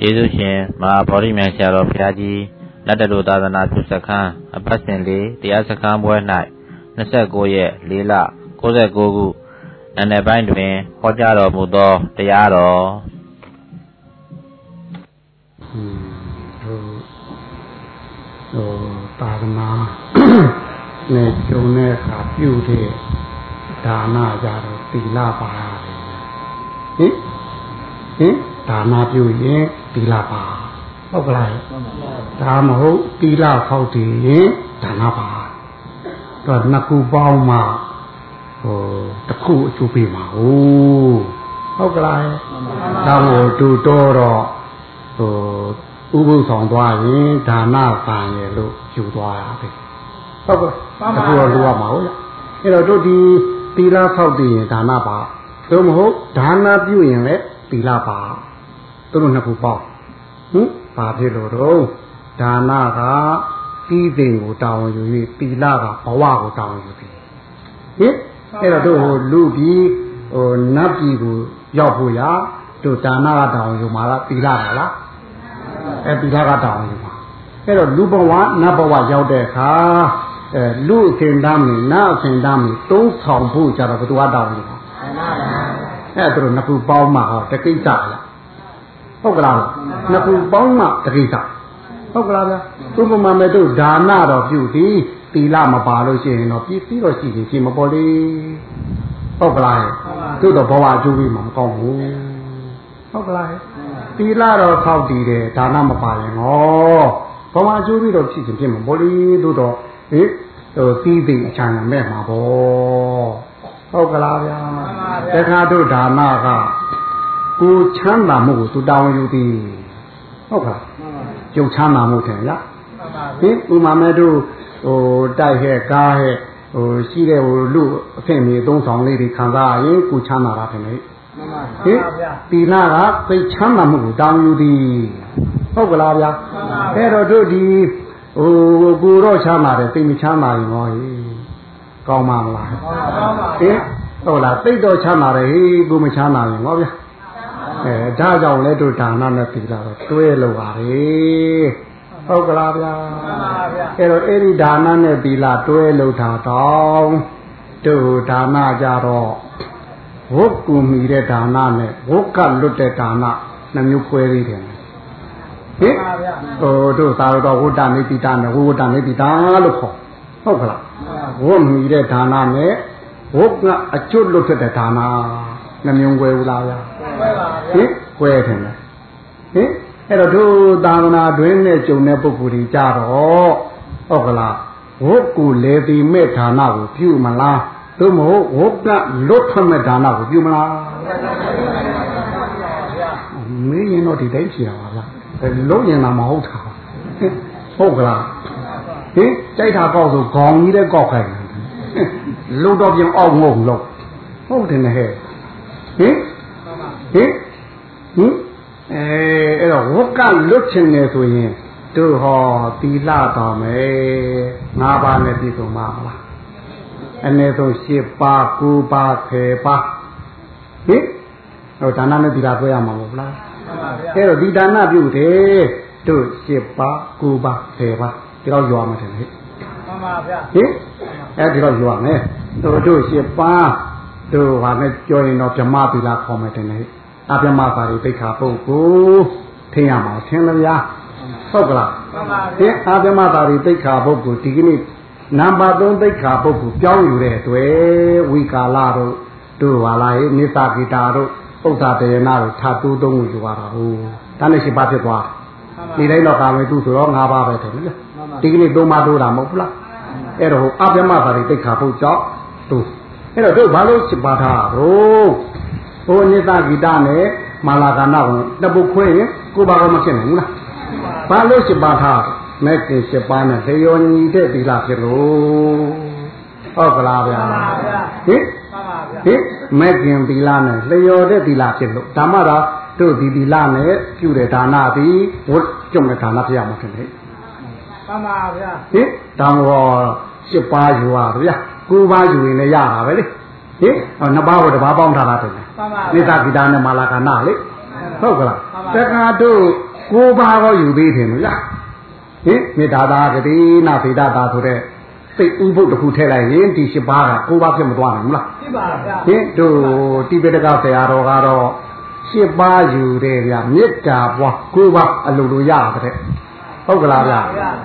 ကျေးဇူးရှင်မဟာဗောဓိမြိုင်ဆရာတော်ဘုရားကြီးလက်တလူသာသနာပြုစခန်းအပတ်စဉ်လေးတရားစခန်းပွဲ၌29ရက်4လ69ခုနန္ဒပိုင်းတွင်ဟောကြားတော်မူသောတရားတော်ဟိုသာသနာနဲ့ကျုံတဲ့အခါပြုတဲ့ဒါနကြတော့သီလပါရတယ်ဟင်ဟင်ဒါနပြုရင် သီလပါဟုတ်ကလားဒါမဟုတ်သီလဖောက်တည်ရင်ဒါနပါတော့နှစ်ခုပေါင်းမှဟိုတစ်ခုအကျိုးပေးမှာဟုတ်ဟုတ်ကလားဒါမို့တူတော်တော့ဟိုဥပုသ်ဆောင်သွားရင်ဒါနပံရလို့ယူသွားရတယ်ဟုတ်ကဲ့တခုတော့လိုရမှာဟုတ်အဲ့တော့တို့ဒီသီလဖောက်တည်ရင်ဒါနပါသို့မဟုတ်ဒါနပြုရင်လည်းသီလပါ သူတို့နှစ်ခုပေါင်းဟင်ဘာဖြစ်လို့တော့ဒါနကပြီးသိင်ကိုတာဝန်ယူ၍သီလကဘဝကိုတာဝန်ယူပြီဟင်အဲ့တော့တို့ဟိုလူပြီးဟိုနတ်ပြည်ကိုရောက်ဖို့ရတို့ဒါနကတာဝန်ယူမှာလားသီလကလားအဲသီလကတာဝန်ယူမှာအဲ့တော့လူဘဝနတ်ဘဝရောက်တဲ့အခါအဲလူအစဉ်တမ်းမီနတ်အစဉ်တမ်းမီသုံးဆောင်ဖို့ကြတော့ဘယ်သူကတာဝန်ယူမှာအဲ့ဒါတို့နှစ်ခုပေါင်းမှာဟောတကိစ္စလား ဟုတ်ကလားနှစ်ခုပေါင်းမှတကိစ္စဟုတ်ကလားဗျာဥပမာမဲ့တို့ဒါနတော့ပြုသည်သီလမပါလို့ရှိရင်တော့ပြည့်စည်တော့ရှိရင်ရှိမပေါ်လေဟုတ်ကလားတို့တော့ဘဝအကျိုးပြီးမှမကောင်းဘူးဟုတ်ကလားသီလတော့ခောက်တည်တယ်ဒါနမပါရင်ဟောဘဝအကျိုးပြီးတော့ဖြစ်ခြင်းဖြစ်မှာပေါ်လေတို့တော့ဟိဟိုသီးသိအချမ်းမဲ့မှာပေါ့ဟုတ်ကလားဗျာတခါတို့ဒါနက ကိုချမ်းသာမှုကိုသူတောင်းယူသည်ဟုတ်ကဲ့ကျုပ်ချမ်းသာမှုတယ်လားဟင်ဥမာမဲတို့ဟိုတိုက်ဟဲ့ကားဟဲ့ဟိုရှိတဲ့ဟိုလူအဖင့်မီအသုံးဆောင်လေးတွေခံစားရင်ကိုချမ်းသာတာတယ်လေဟင်တီနာကသိချမ်းသာမှုကိုတောင်းယူသည်ဟုတ်ကလားဗျာအဲ့တော့တို့ဒီဟိုကိုတော့ချမ်းသာတယ်သိမချမ်းသာရင်ဟောဟေးကောင်းပါမလားဟင်ဟုတ်လားသိတော့ချမ်းသာတယ်ဟေးကိုမချမ်းသာရင်ဟောဗျာ အဲဒါကြောင့်လဲတို့ဒါနနဲ့သီလတော့တွဲလို့ပါလေဟုတ်ကလားဗျာအဲ့တော့အဲ့ဒီဒါနနဲ့သီလတွဲလို့တာတော့တို့ဒါနကြတော့ဝုတ်ကူမီတဲ့ဒါနနဲ့ဝုတ်ကလွတ်တဲ့ဒါနနှမျိုးခွဲသေးတယ်ဟင်ဟိုတို့သာတော့ဝုဒ္ဒနိတိတာနဲ့ဝုဒ္ဒနိတိတာလို့ခေါ်ဟုတ်ကလားဝုတ်မီတဲ့ဒါနနဲ့ဝုတ်ကအကျွတ်လွတ်တဲ့ဒါနနှမျိုးခွဲဘူးလားဗျာ ဟင်ကွဲတယ်လေဟင်အဲ့တော့တို့သာသနာတွင်နဲ့ကြုံတဲ့ပုဂ္ဂိုလ်တွေကြတော့ဟုတ်ကလားဝုတ်ကူလေတိမဲ့ဌာနကိုပြုမလားသို့မဟုတ်ဝုတ်ကလွတ်ထွက်မဲ့ဌာနကိုပြုမလားမင်းရင်တော့ဒီတိုင်းဖြေရပါလားလုံးရင်တာမဟုတ်တာဟုတ်ကလားဟင်ကြိုက်တာကောက်ဆိုခေါင်းကြီးတဲ့ကောက်ခိုင်းလုံးတော့ပြန်အောက်ငုံလို့ဟုတ်တယ်နဲ့ဟဲ့ဟင် ဟင်ဟင်အဲအဲ့တော့ဝကလွတ်ချင်တယ်ဆိုရင်တို့ဟောသီလတော်မယ်ငါးပါးနဲ့ပြည့်စုံပါမလားအနည်းဆုံး၈ပါး၉ပါး၁၀ပါးဟင်ဟိုဒါနနဲ့သီလပြောရမှာမဟုတ်လားအဲ့တော့ဒီဒါနပြုတယ်တို့၈ပါး၉ပါး၁၀ပါးဒီတော့ရွာမှာတယ်ဟဲ့မှန်ပါဗျာဟင်အဲဒီတော့ရွာမယ်တို့တို့၈ပါးတို့ဟာနဲ့ပြောရင်တော့ဗြဟ္မသီလခေါ်မယ်တယ်လေ အပြမပါရိသိခါပုဂ္ဂိုလ်ထင်ရမှာထင်လို့များဟုတ်ကလားသင်အပြမပါရိသိခါပုဂ္ဂိုလ်ဒီကနေ့နံပါတ်3သိခါပုဂ္ဂိုလ်ပြောင်းယူတဲ့အတွက်ဝိကာလတို့တို့ပါလားဟိနိသဂီတာတို့ပုဒ္ဒတေယနာတို့ထာတူးသုံးကိုယူရတာဟုတ်ဒါနဲ့ရှိပါဖြစ်သွားဒီတိုင်းတော့ကာမေသူဆိုတော့၅ပါးပဲတယ်နော်ဒီကနေ့သုံးပါးတိုးတာမဟုတ်ဘူးလားအဲ့တော့အပြမပါရိသိခါပုဂ္ဂိုလ်ကြောင့်တို့အဲ့တော့တို့ဘာလို့ရှိပါတာတို့ ဟိုအနိတဂီတနဲ့မာလာကနာကိုတပုတ်ခွဲရင်ကိုဘာကောမဖြစ်နိုင်ဘူးလားဘာလို့ရှိပါထားမဲ့ကင်ရှိပါနဲ့လျော်ညီတဲ့သီလဖြစ်လို့ဟုတ်ကလားဗျာဟင်ဟင်မဲ့ကင်သီလနဲ့လျော်တဲ့သီလဖြစ်လို့ဓမ္မသာတို့ဒီသီလနဲ့ပြုတဲ့ဒါနသည်ဝတ်ကြုံတဲ့ဒါနဖြစ်ရမှာဖြစ်တယ်မှန်ပါဗျာဟင်တောင်ဟော၈ပါးယူပါဗျာ၉ပါးယူရင်လည်းရတာပဲလေ ဟင်နှစ်ပါးကိုတစ်ပါးပေါင်းထားတာတယ်နိသဂီတာနဲ့မာလာကနာလေဟဟုတ်ကလားတခါတို့ကိုးပါးတော့ယူသေးတယ်မလားဟင်မေတ္တာသာဂတိနာဖေဒတာဆိုတဲ့စိတ်ဥပုပ်တစ်ခုထည့်လိုက်ရင်ဒီရှင်းပါးကကိုးပါးဖြစ်မသွားနိုင်ဘူးလားဖြစ်ပါဗျာဟင်တို့တိပိဋကဆရာတော်ကတော့ရှင်းပါးယူတယ်ဗျမေတ္တာပွားကိုးပါးအလိုလိုရတဲ့ဟုတ်ကလားဗျ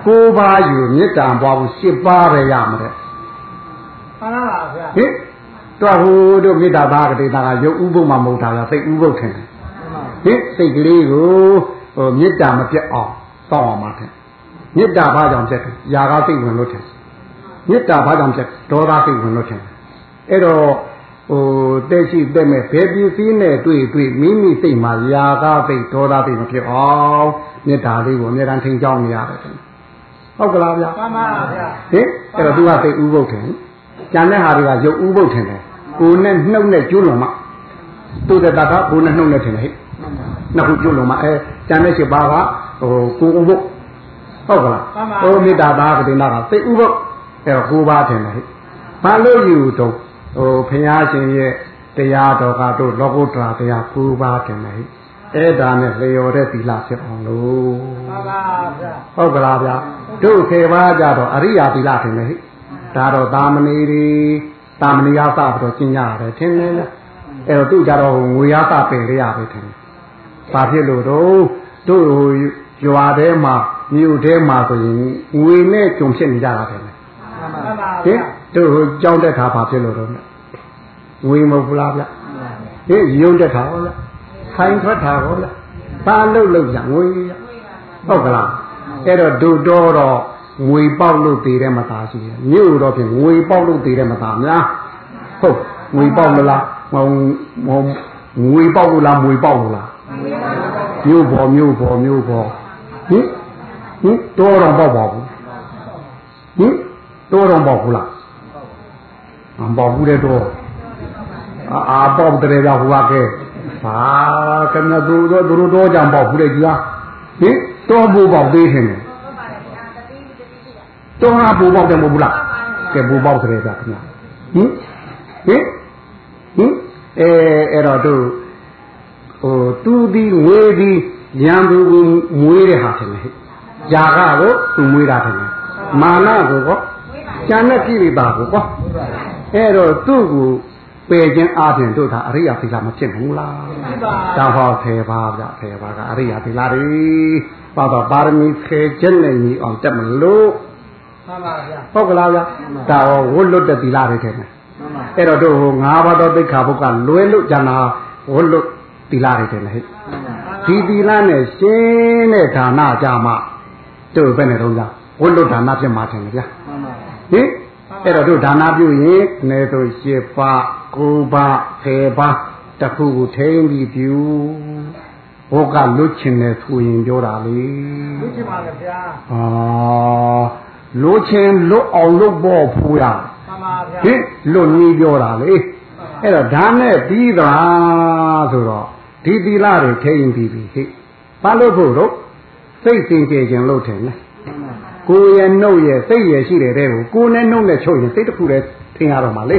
ကိုးပါးယူမေတ္တာပွားဖို့ရှင်းပါးပဲရမှာတဲ့မှန်ပါဗျာဟင် တော့ဟိုတို့မေတ္တာဘာကတိတာကရုပ်ဥပုပ်မှမဟုတ်တာလားစိတ်ဥပုပ်ထင်တယ်ဟင်စိတ်ကလေးကိုဟိုမေတ္တာမပြတ်အောင်စောင့်အောင်မှာထင်မေတ္တာဘာကြောင့်ပြတ်တယ်ຢာကစိတ်ဝင်လို့ထင်မေတ္တာဘာကြောင့်ပြတ်ဒေါသစိတ်ဝင်လို့ထင်အဲ့တော့ဟိုတက်ရှိတက်မဲ့ဘယ်ပစ္စည်းနဲ့တွေ့တွေ့မိမိစိတ်မှာຢာကစိတ်ဒေါသစိတ်မဖြစ်အောင်မေတ္တာလေးကိုအမြဲတမ်းထိန်ကြောင်းနေရတယ်ဟုတ်ကလားဗျာမှန်ပါဗျာဟင်အဲ့တော့သူကစိတ်ဥပုပ်ထင်ကျန်တဲ့ဟာတွေကရုပ်ဥပုပ်ထင်တယ် ကိုနဲ့နှုတ်နဲ့ကျွလွန်မှသူတဲ့တာကကိုနဲ့နှုတ်နဲ့ထင်တယ်ဟဲ့နှစ်ခုကျွလွန်မှအဲကျန်တဲ့ရှိပါကဟိုကိုဥပုပ်ဟုတ်ကလားဟိုမေတ္တာဘာကတိနာကစိတ်ဥပုပ်အဲတော့ကိုပါထင်တယ်ဟဲ့ဘာလို့ယူတော့ဟိုဘုရားရှင်ရဲ့တရားတော်ကတို့လောကုတ္တရာတရားကိုပါထင်တယ်ဟဲ့အဲ့ဒါနဲ့လျော်တဲ့သီလဖြစ်အောင်လို့မှန်ပါဗျာဟုတ်ကလားဗျာတို့ခေပါကြတော့အရိယာသီလထင်တယ်ဟဲ့ဒါတော့သာမဏေတွေ တာမဏိယသပြီးတော့ကျင့်ကြရတယ်ထင်တယ်လေအဲ့တော့သူ့ကြတော့ငွေရသပင်လေးရပဲထင်တယ်ဘာဖြစ်လို့တော့တို့ရွာထဲမှာမြို့ထဲမှာဆိုရင်ငွေနဲ့ကြုံဖြစ်နေကြတာတယ်ဟင်တို့ကြောင်းတက်ခါဘာဖြစ်လို့တော့ငွေမဟုတ်ဘူးလားဗျဟင်ရုံတက်ခါဟောလားခိုင်ထွက်တာဟောလားဘာလို့လို့ကြငွေဟုတ်ကလားအဲ့တော့တို့တော့တော့ ငွေပေါက်လို့သေးတဲ့မသားရှိတယ်မြို့တော့ဖြင့်ငွေပေါက်လို့သေးတဲ့မသားများဟုတ်ငွေပေါက်မလားမဟုတ်ငွေပေါက်လို့လားငွေပေါက်လို့လားမြို့ပေါ်မြို့ပေါ်မြို့ပေါ်ဟင်ဟင်တော်တော်ပေါက်ပါဘူးဟင်တော်တော်ပေါက်ဘူးလားမပေါက်ဘူးတဲ့တော့အာပေါက်တယ်ဗျဟိုကကဲဟာကနသူတို့တို့တော့ကြံပေါက်ဘူးလေကြီးဟာဟင်တော်ဘူးပေါက်သေးတယ် တော်ဟာပူပေါက်တယ်မဟုတ်ဘူးလားကဲပူပေါက်တယ်ဗျာခင်ဗျာဟင်ဟင်ဟင်အဲအဲ့တော့တို့ဟိုသူဒီငွေဒီရံသူကိုမွေးတဲ့ဟာထင်တယ်ຢာကကိုသူမွေးတာထင်တယ်မာနကိုကောကျန်တဲ့ကိလေသာကိုကောအဲ့တော့သူ့ကိုပယ်ခြင်းအပြင်တို့ဒါအရိယာသီလမဖြစ်ဘူးလားဒါဟောထေပါဗျထေပါကအရိယာသီလတွေပါတော့ပါရမီခေခြင်းနဲ့ညီအောင်တက်မလို့ မှန်ပါဗျာဟုတ်ကလားဗျာဒါရောဝတ်လွတ်တဲ့သီလတွေထဲမှာအဲ့တော့တို့ဟိုငါးပါးသောသိက္ခာပုဒ်ကလွဲလို့ကျန်တာဝတ်လွတ်သီလတွေထဲမှာဟဲ့ဒီသီလနဲ့ရှင်းတဲ့ဌာနကြမှာတို့ဘယ်နဲ့တော့ကြာဝတ်လွတ်ဌာနဖြစ်မှာတယ်ဗျာဟင်အဲ့တော့တို့ဒါနပြုရင်နေဆိုရှစ်ပါးကိုးပါးဆယ်ပါးတခုကိုထိန်းပြီးပြုဘုကလွတ်ချင်တယ်ဆိုရင်ပြောတာလေလွတ်ချင်ပါလေဗျာအာ လိုချင်လွတ်အောင်လုပ်ဖို့ဖူးရမှန်ပါဗျာဟင်လွတ်နည်းပြောတာလေအဲ့တော့ဒါနဲ့ပြီးသလားဆိုတော့ဒီသီလတွေထိရင်ပြီးပြီဟိဘာလို့ဖို့တော့စိတ်စင်ကြယ်ခြင်းလို့ထင်တယ်ကိုယ်ရဲ့နှုတ်ရဲ့စိတ်ရဲ့ရှိတဲ့တဲ့ကိုကိုယ်နဲ့နှုတ်နဲ့ချုပ်ရင်စိတ်တစ်ခုတည်းထင်ရတော့မှာလေ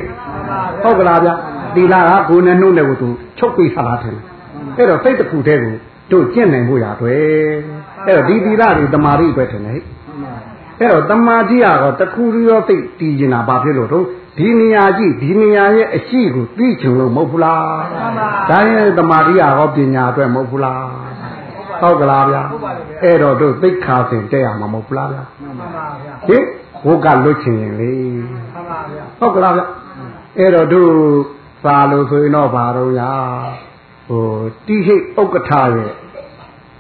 ဟုတ်ကလားဗျသီလကကိုယ်နဲ့နှုတ်နဲ့ကိုသူချုပ်ပြီးထားတာထင်တယ်အဲ့တော့စိတ်တစ်ခုတည်းကိုတို့ကျင့်နိုင်ဖို့ရတွေ့အဲ့တော့ဒီသီလတွေတမာရီအတွက်ထင်တယ်ဟိ အဲ့တော့တမာတိကတော့တခုရောသိတည်ကျင်တာဘာဖြစ်လို့တော့ဒီနေရာကြည့်ဒီနေရာရဲ့အရှိကိုသိချင်လို့မဟုတ်ဘူးလားဒါရင်တမာတိရောပညာအတွက်မဟုတ်ဘူးလားဟုတ်ကလားဗျာအဲ့တော့တို့သိခါစဉ်တဲ့ရမှာမဟုတ်ဘူးလားဗျာဟင်ဘုကလွတ်ချင်ရင်လေဟုတ်ကလားဗျာအဲ့တော့တို့သာလို့ဆိုရင်တော့ဘာတော့ညာဟိုတိဟိဥက္ကဋ္ဌရဲ့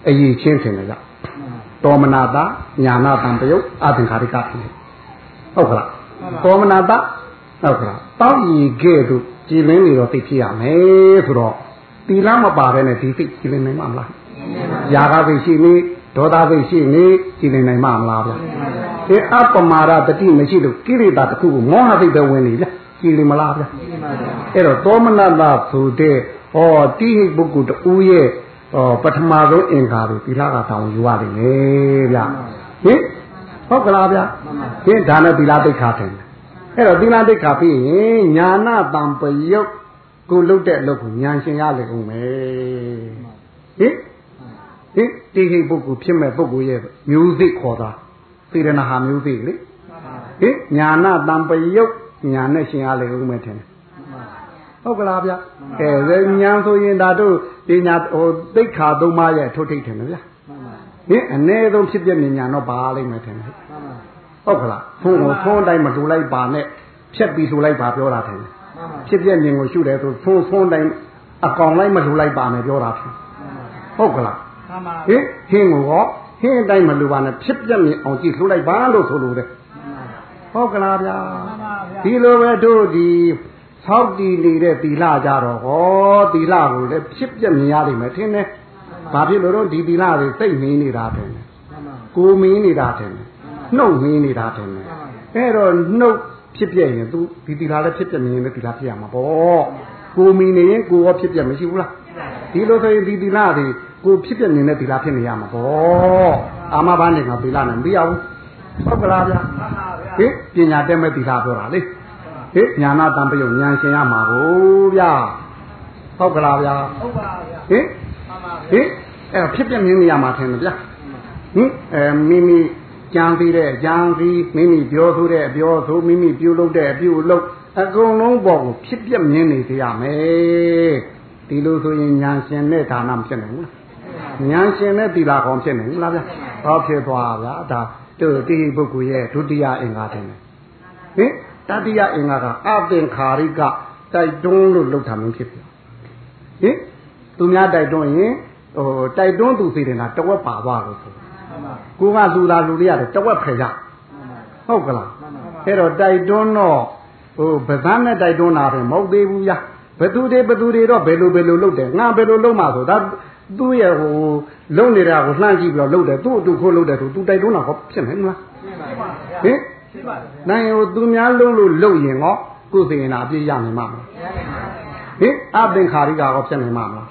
အရေးချင်းထင်တယ်ဗျ တောမနာတညာနာတံပယုတ်အသင်္ခါရိကဖြစ်ဟုတ်ကလားတောမနာတဟုတ်ကလားတောက်ရီခဲ့တို့ကြည်လင်းနေတော့သိဖြစ်ရမယ်ဆိုတော့တီလာမပါဘဲနဲ့ဒီသိကြည်လင်းနိုင်မှာမလားຢာကသိရှိနေဒေါသသိရှိနေကြည်လင်းနိုင်မှာမလားဗျအဲအပမာရတတိမရှိလို့ကိရိတာတစ်ခုကိုမောဟသိပဲဝင်နေဗျကြည်လင်းမလားဗျအဲ့တော့တောမနာတဆိုတဲ့ဟောတိဟိပုဂ္ဂိုလ်တူရဲ့ ဩပထမဆုံးအင်္ဂါတွေသီလကတောင်းယူရတယ်လေဗျဟင်ဟုတ်ကလားဗျဟင်ဒါနဲ့သီလတိတ်ခါတယ်အဲ့တော့သီလတိတ်ခါပြီးရင်ညာနာတံပယုတ်ကိုလုတ်တဲ့အလုပ်ကိုညာရှင်ရလေဦးမယ်ဟဟင်ဟင်တိဟိပုဂ္ဂိုလ်ဖြစ်မဲ့ပုဂ္ဂိုလ်ရဲ့မျိုးစိခေါ်တာစေရနာဟာမျိုးစိလေဟင်ညာနာတံပယုတ်ညာနဲ့ရှင်အားလေဦးမယ်ထင်တယ် ဟုတ်ကလားဗျကဲညာဆိုရင်ဒါတို့ဒီညာဟိုသိခါသုံးပါးရဲ့ထုတ်ထိတ်ထင်တယ်ဗျဟင်အ ਨੇ ဆုံးဖြစ်ပြမြညာတော့ပါလိမ့်မယ်ထင်တယ်ဟုတ်ကလားဖုန်းကိုဖုန်းတိုင်းမတူလိုက်ပါနဲ့ဖြက်ပြီးဆိုလိုက်ပါပြောတာထင်တယ်ဖြစ်ပြမြင်ကိုရှုတယ်ဆိုဖုန်းဖုန်းတိုင်းအကောင်လိုက်မလူလိုက်ပါနဲ့ပြောတာဖြစ်ဟုတ်ကလားမှန်ပါဟင်ဟင်းကိုဟောဟင်းအတိုင်းမလူပါနဲ့ဖြစ်ပြမြင်အောင်ကြည့်လှုပ်လိုက်ပါလို့ဆိုလို့တဲ့ဟုတ်ကလားဗျာမှန်ပါဗျာဒီလိုပဲတို့ဒီ သောက်တည်နေတဲ့သီလကြတော့ဟောသီလကိုလည်းဖြစ်ပြမြင်ရလိမ့်မယ်ထင်တယ်ဘာဖြစ်လို့တော့ဒီသီလတွေစိတ်မင်းနေတာထင်တယ်မှန်ပါကိုမင်းနေတာထင်တယ်နှုတ်မင်းနေတာထင်တယ်အဲ့တော့နှုတ်ဖြစ်ပြရင် तू ဒီသီလလည်းဖြစ်ပြမြင်ရင်လည်းသီလဖြစ်ရမှာပေါ့ကိုမင်းနေရင်ကိုရောဖြစ်ပြမရှိဘူးလားဒီလိုဆိုရင်ဒီသီလတွေကိုဖြစ်ပြမြင်တဲ့သီလဖြစ်နေရမှာပေါ့အာမဘာနဲ့ငါသီလနဲ့မပြီးအောင်ဟုတ်ကလားဗျာမှန်ပါဗျာဟင်ပညာတက်မဲ့သီလပြောတာလေ ဟင်ညာနာတံပယုံဉာဏ်ရှင်ရမှာကိုဗျာဟုတ်ကလားဗျာဟုတ်ပါဗျာဟင်မှန်ပါဟင်အဲ့ဖြစ်ပြမြင်နေရမှာထင်တယ်ဗျာဟင်အဲမိမိကြံသေးတဲ့ကြံပြီးမိမိပြောဆိုတဲ့အပြောဆိုမိမိပြုလုပ်တဲ့အပြုလုပ်အကုန်လုံးပေါ်ကိုဖြစ်ပြမြင်နေစေရမယ်ဒီလိုဆိုရင်ဉာဏ်ရှင်နဲ့ဒါနမဖြစ်နိုင်ဘူးလားဉာဏ်ရှင်နဲ့သီလကောင်ဖြစ်နိုင်ဘူးလားဗျာဟောဖြစ်သွားဗျာဒါတို့တိဟိပုဂ္ဂိုလ်ရဲ့ဒုတိယအင်္ဂါတယ်ဟင် တတိယအင်္ဂါကအသင်္ခါရိကတိုက်တွန်းလို့လုပ်တာမျိုးဖြစ်ပြီဟင်သူများတိုက်တွန်းရင်ဟိုတိုက်တွန်းသူစီတယ်ကတဝက်ပါသွားလို့ဆိုမှန်ပါကိုကလူသားလူတွေရတယ်တဝက်ဖယ်ရဟုတ်ကလားမှန်ပါအဲ့တော့တိုက်တွန်းတော့ဟိုဗဇန်းနဲ့တိုက်တွန်းတာပဲမဟုတ်သေးဘူးဗျာဘသူတွေဘသူတွေတော့ဘယ်လိုဘယ်လိုလုပ်တယ်ငါဘယ်လိုလုပ်မှာဆိုဒါသူ့ရဲ့ဟိုလုံနေတာကိုလှမ်းကြည့်ပြီးတော့လုပ်တယ်သူ့အတူခိုးလုပ်တယ်ဆိုသူတိုက်တွန်းတာဟောဖြစ်နိုင်မလားဖြစ်ပါဗျာဟင်ဖြစ်ပါဗျာ နိုင်ဟိုသူများလုံးလို့လုပ်ရင်ဟောကိုယ်စိရင်နာအပြည့်ရနိုင်မှာမလားဟင်အသင်္ခါရိကာဟောဖြစ်နိုင်မှာမလား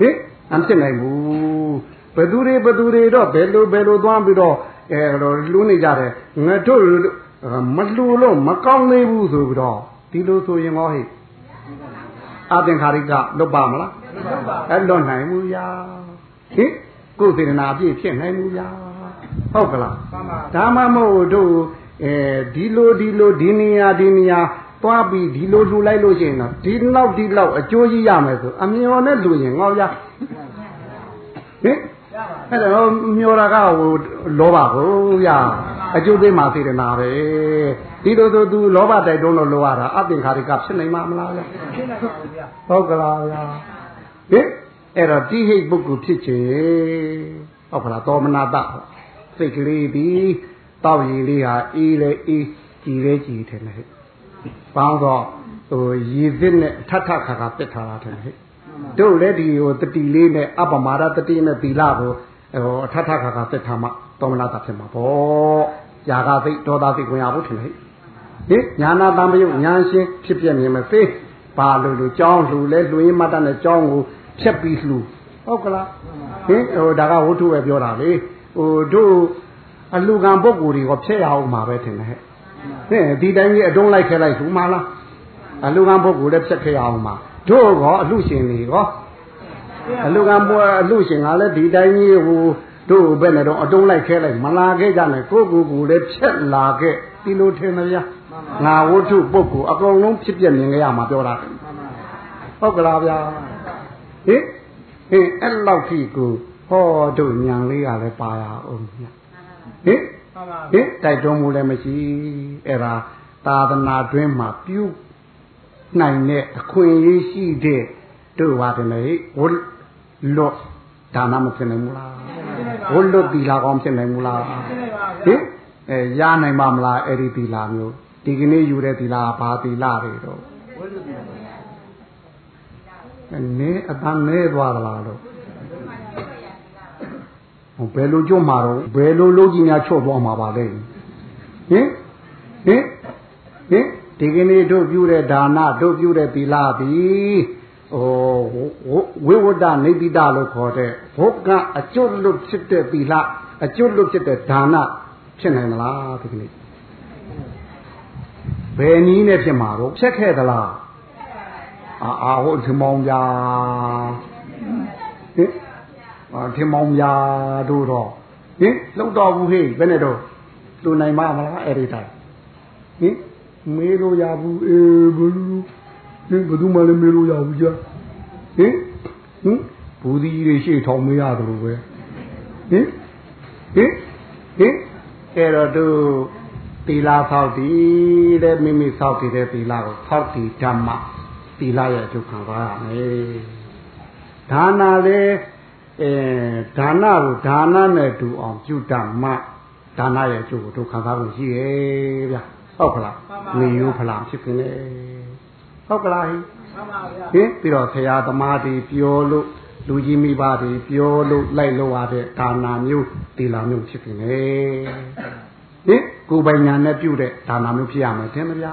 ဟင်အဖြစ်နိုင်ဘူးဘသူတွေဘသူတွေတော့ဘယ်လိုဘယ်လိုသွားပြီးတော့အဲတော့လူနေကြတယ်ငါတို့မလူလို့မကောင်းသေးဘူးဆိုပြီးတော့ဒီလိုဆိုရင်ဟောဟိအသင်္ခါရိကလွတ်ပါမလားဟုတ်ပါအဲ့လွတ်နိုင်ဘူးယာဟင်ကိုယ်စေတနာအပြည့်ဖြစ်နိုင်ဘူးယာဟုတ်ကလားမှန်ပါဒါမှမဟုတ်တို့ အဲဒီလိုဒီလိုဒီနေရာဒီနေရာသွားပြီးဒီလိုလှူလိုက်လို့ရှိရင်တော့ဒီလောက်ဒီလောက်အကျိုးကြီးရမယ်ဆိုအမျော်နဲ့လှူရင်ငေါရဟင်ရပါအဲ့တော့မျောတာကဟိုလောဘကိုရအကျိုးသိမှစေတနာပဲဒီလိုဆိုသူလောဘတိုက်တွန်းလို့လောရတာအသင်္ခါရိကဖြစ်နိုင်မှာမလားဗျဖြစ်နိုင်ပါဘူးဗျာဟုတ်ကလားဗျာဟင်အဲ့တော့တိဟိတ်ပုဂ္ဂိုလ်ဖြစ်ချေဟုတ်ကလားသောမနာတစိတ်ကလေးဒီ တောက်ရည်လေးဟာအေးလေအေးကြည်လေကြည်တယ်လေဟဲ့ပေါင်းတော့ဟိုရည်သစ်နဲ့ထထခါခါပြစ်ထားတာတယ်ဟဲ့တို့လည်းဒီဟိုတတိလေးနဲ့အပမာဒတတိနဲ့သီလကိုဟိုအထထခါခါပြစ်ထားမှသောမနာတဖြစ်မှာပေါ့ຢာကသိဒေါသသိဝင်ရဖို့ထင်လေဟဲ့ဟင်ညာနာတံပယုတ်ညာရှင်းဖြစ်ပြမြင်မဖေးဘာလို့လို့ကြောင်းလှူလဲလှူရင်းမတ်တနဲ့ကြောင်းကိုဖြက်ပြီးလှူဟုတ်ကလားဟင်ဟိုဒါကဝတ္ထုပဲပြောတာလေဟိုတို့ အလူကံပုဂ္ဂိုလ်တွေကဖြက်ရအောင်မှာပဲထင်တယ်ဟဲ့ဟင်ဒီတိုင်းကြီးအတုံးလိုက်ခဲလိုက်လှူမှာလားအလူကံပုဂ္ဂိုလ်လည်းဖြက်ခဲရအောင်မှာတို့ကောအလူရှင်တွေကောအလူကံပွဲအလူရှင်ကလည်းဒီတိုင်းကြီးဟိုတို့ဘယ်နဲ့တော့အတုံးလိုက်ခဲလိုက်မလာခဲ့ကြနဲ့ကိုကိုကိုလည်းဖြက်လာခဲ့ဒီလိုထင်မလားငါဝတ္ထုပုဂ္ဂိုလ်အကုန်လုံးဖြစ်ပြမြင်ကြရမှာပြောတာဟုတ်ကလားဗျာဟင်ဟင်အဲ့လောက်ထိကိုဟောတို့ညံလေးကလည်းပါရအောင်ည ဟင်မှန်ပါဟင်တိုက်တွန်းမှုလည်းမရှိအဲ့ဒါသာသနာတွင်းမှာပြုနိုင်တဲ့အခွင့်အရေးရှိတဲ့တို့ပါတယ်လေဝလွတ်ဒါနမဖြစ်နိုင်ဘူးလားဝလွတ်တီလာကောင်းဖြစ်နိုင်ဘူးလားဖြစ်နိုင်ပါဟဗျာင်အဲရနိုင်ပါမလားအဲ့ဒီသီလာမျိုးဒီကနေ့ယူတဲ့သီလာဘာသီလာတွေတော့ဝိသုဒ္ဓိအနေအတန်းနေသွားသလားလို့ဟို ဘယ်လိုကြွမှာတော့ဘယ်လိုလုံးကြီးများချော့သွားမှာပါလဲဟင်ဟင်ဟင်ဒီကနေ့တို့ပြုတဲ့ဒါနတို့ပြုတဲ့သီလာပြီဟိုဝိဝဒနေတိတလို့ခေါ်တဲ့ဘုကအကျွတ်လွတ်ဖြစ်တဲ့သီလအကျွတ်လွတ်ဖြစ်တဲ့ဒါနဖြစ်နိုင်မလားဒီကနေ့ဘယ်နည်းနဲ့ဖြစ်မှာတော့ဖြက်ခဲ့သလားအာအာဟုတ်ဒီမောင်ကြာဟင်ဟ ထင်မောင်ပြတို့တော့ဟင်လှုပ်တော်ဘူးဟေးဘယ်နဲ့တော့လူနိုင်မှာမလားအဲ့ဒီတိုင်းဟင်မေးလို့ရဘူးအေးဘလူဟင်ဘယ်သူမှလည်းမေးလို့ရဘူးကြာဟင်ဟင်ဘူးဒီတွေရှေ့ထောင်မရတယ်လို့ပဲဟင်ဟင်ဟင်အဲ့တော့သူသီလဖောက်တည်တဲ့မိမိဖောက်တည်တဲ့သီလကိုဖောက်တည်ဓမ္မသီလရဲ့အကျုပ်ခံပါရမယ်ဒါနာလေ အဲဒါနကိုဒါနနဲ့တူအောင်ပြုတတ်မှဒါနရဲ့အကျိုးကိုဒုက္ခသာကိုရှိရဲ့ဗျဟုတ်ကလားနေရိုးဖလားဖြစ်ခင်လေဟုတ်ကလားဟင်မှန်ပါဗျာဟင်ပြီးတော့ဆရာသမားတွေပြောလို့လူကြီးမိဘတွေပြောလို့လိုက်လို့ရတဲ့ဒါနာမျိုးသီလမျိုးဖြစ်ခင်လေဟင်ကိုယ်ပိုင်ညာနဲ့ပြုတဲ့ဒါနာမျိုးဖြစ်ရမယ်တင်မဗျာ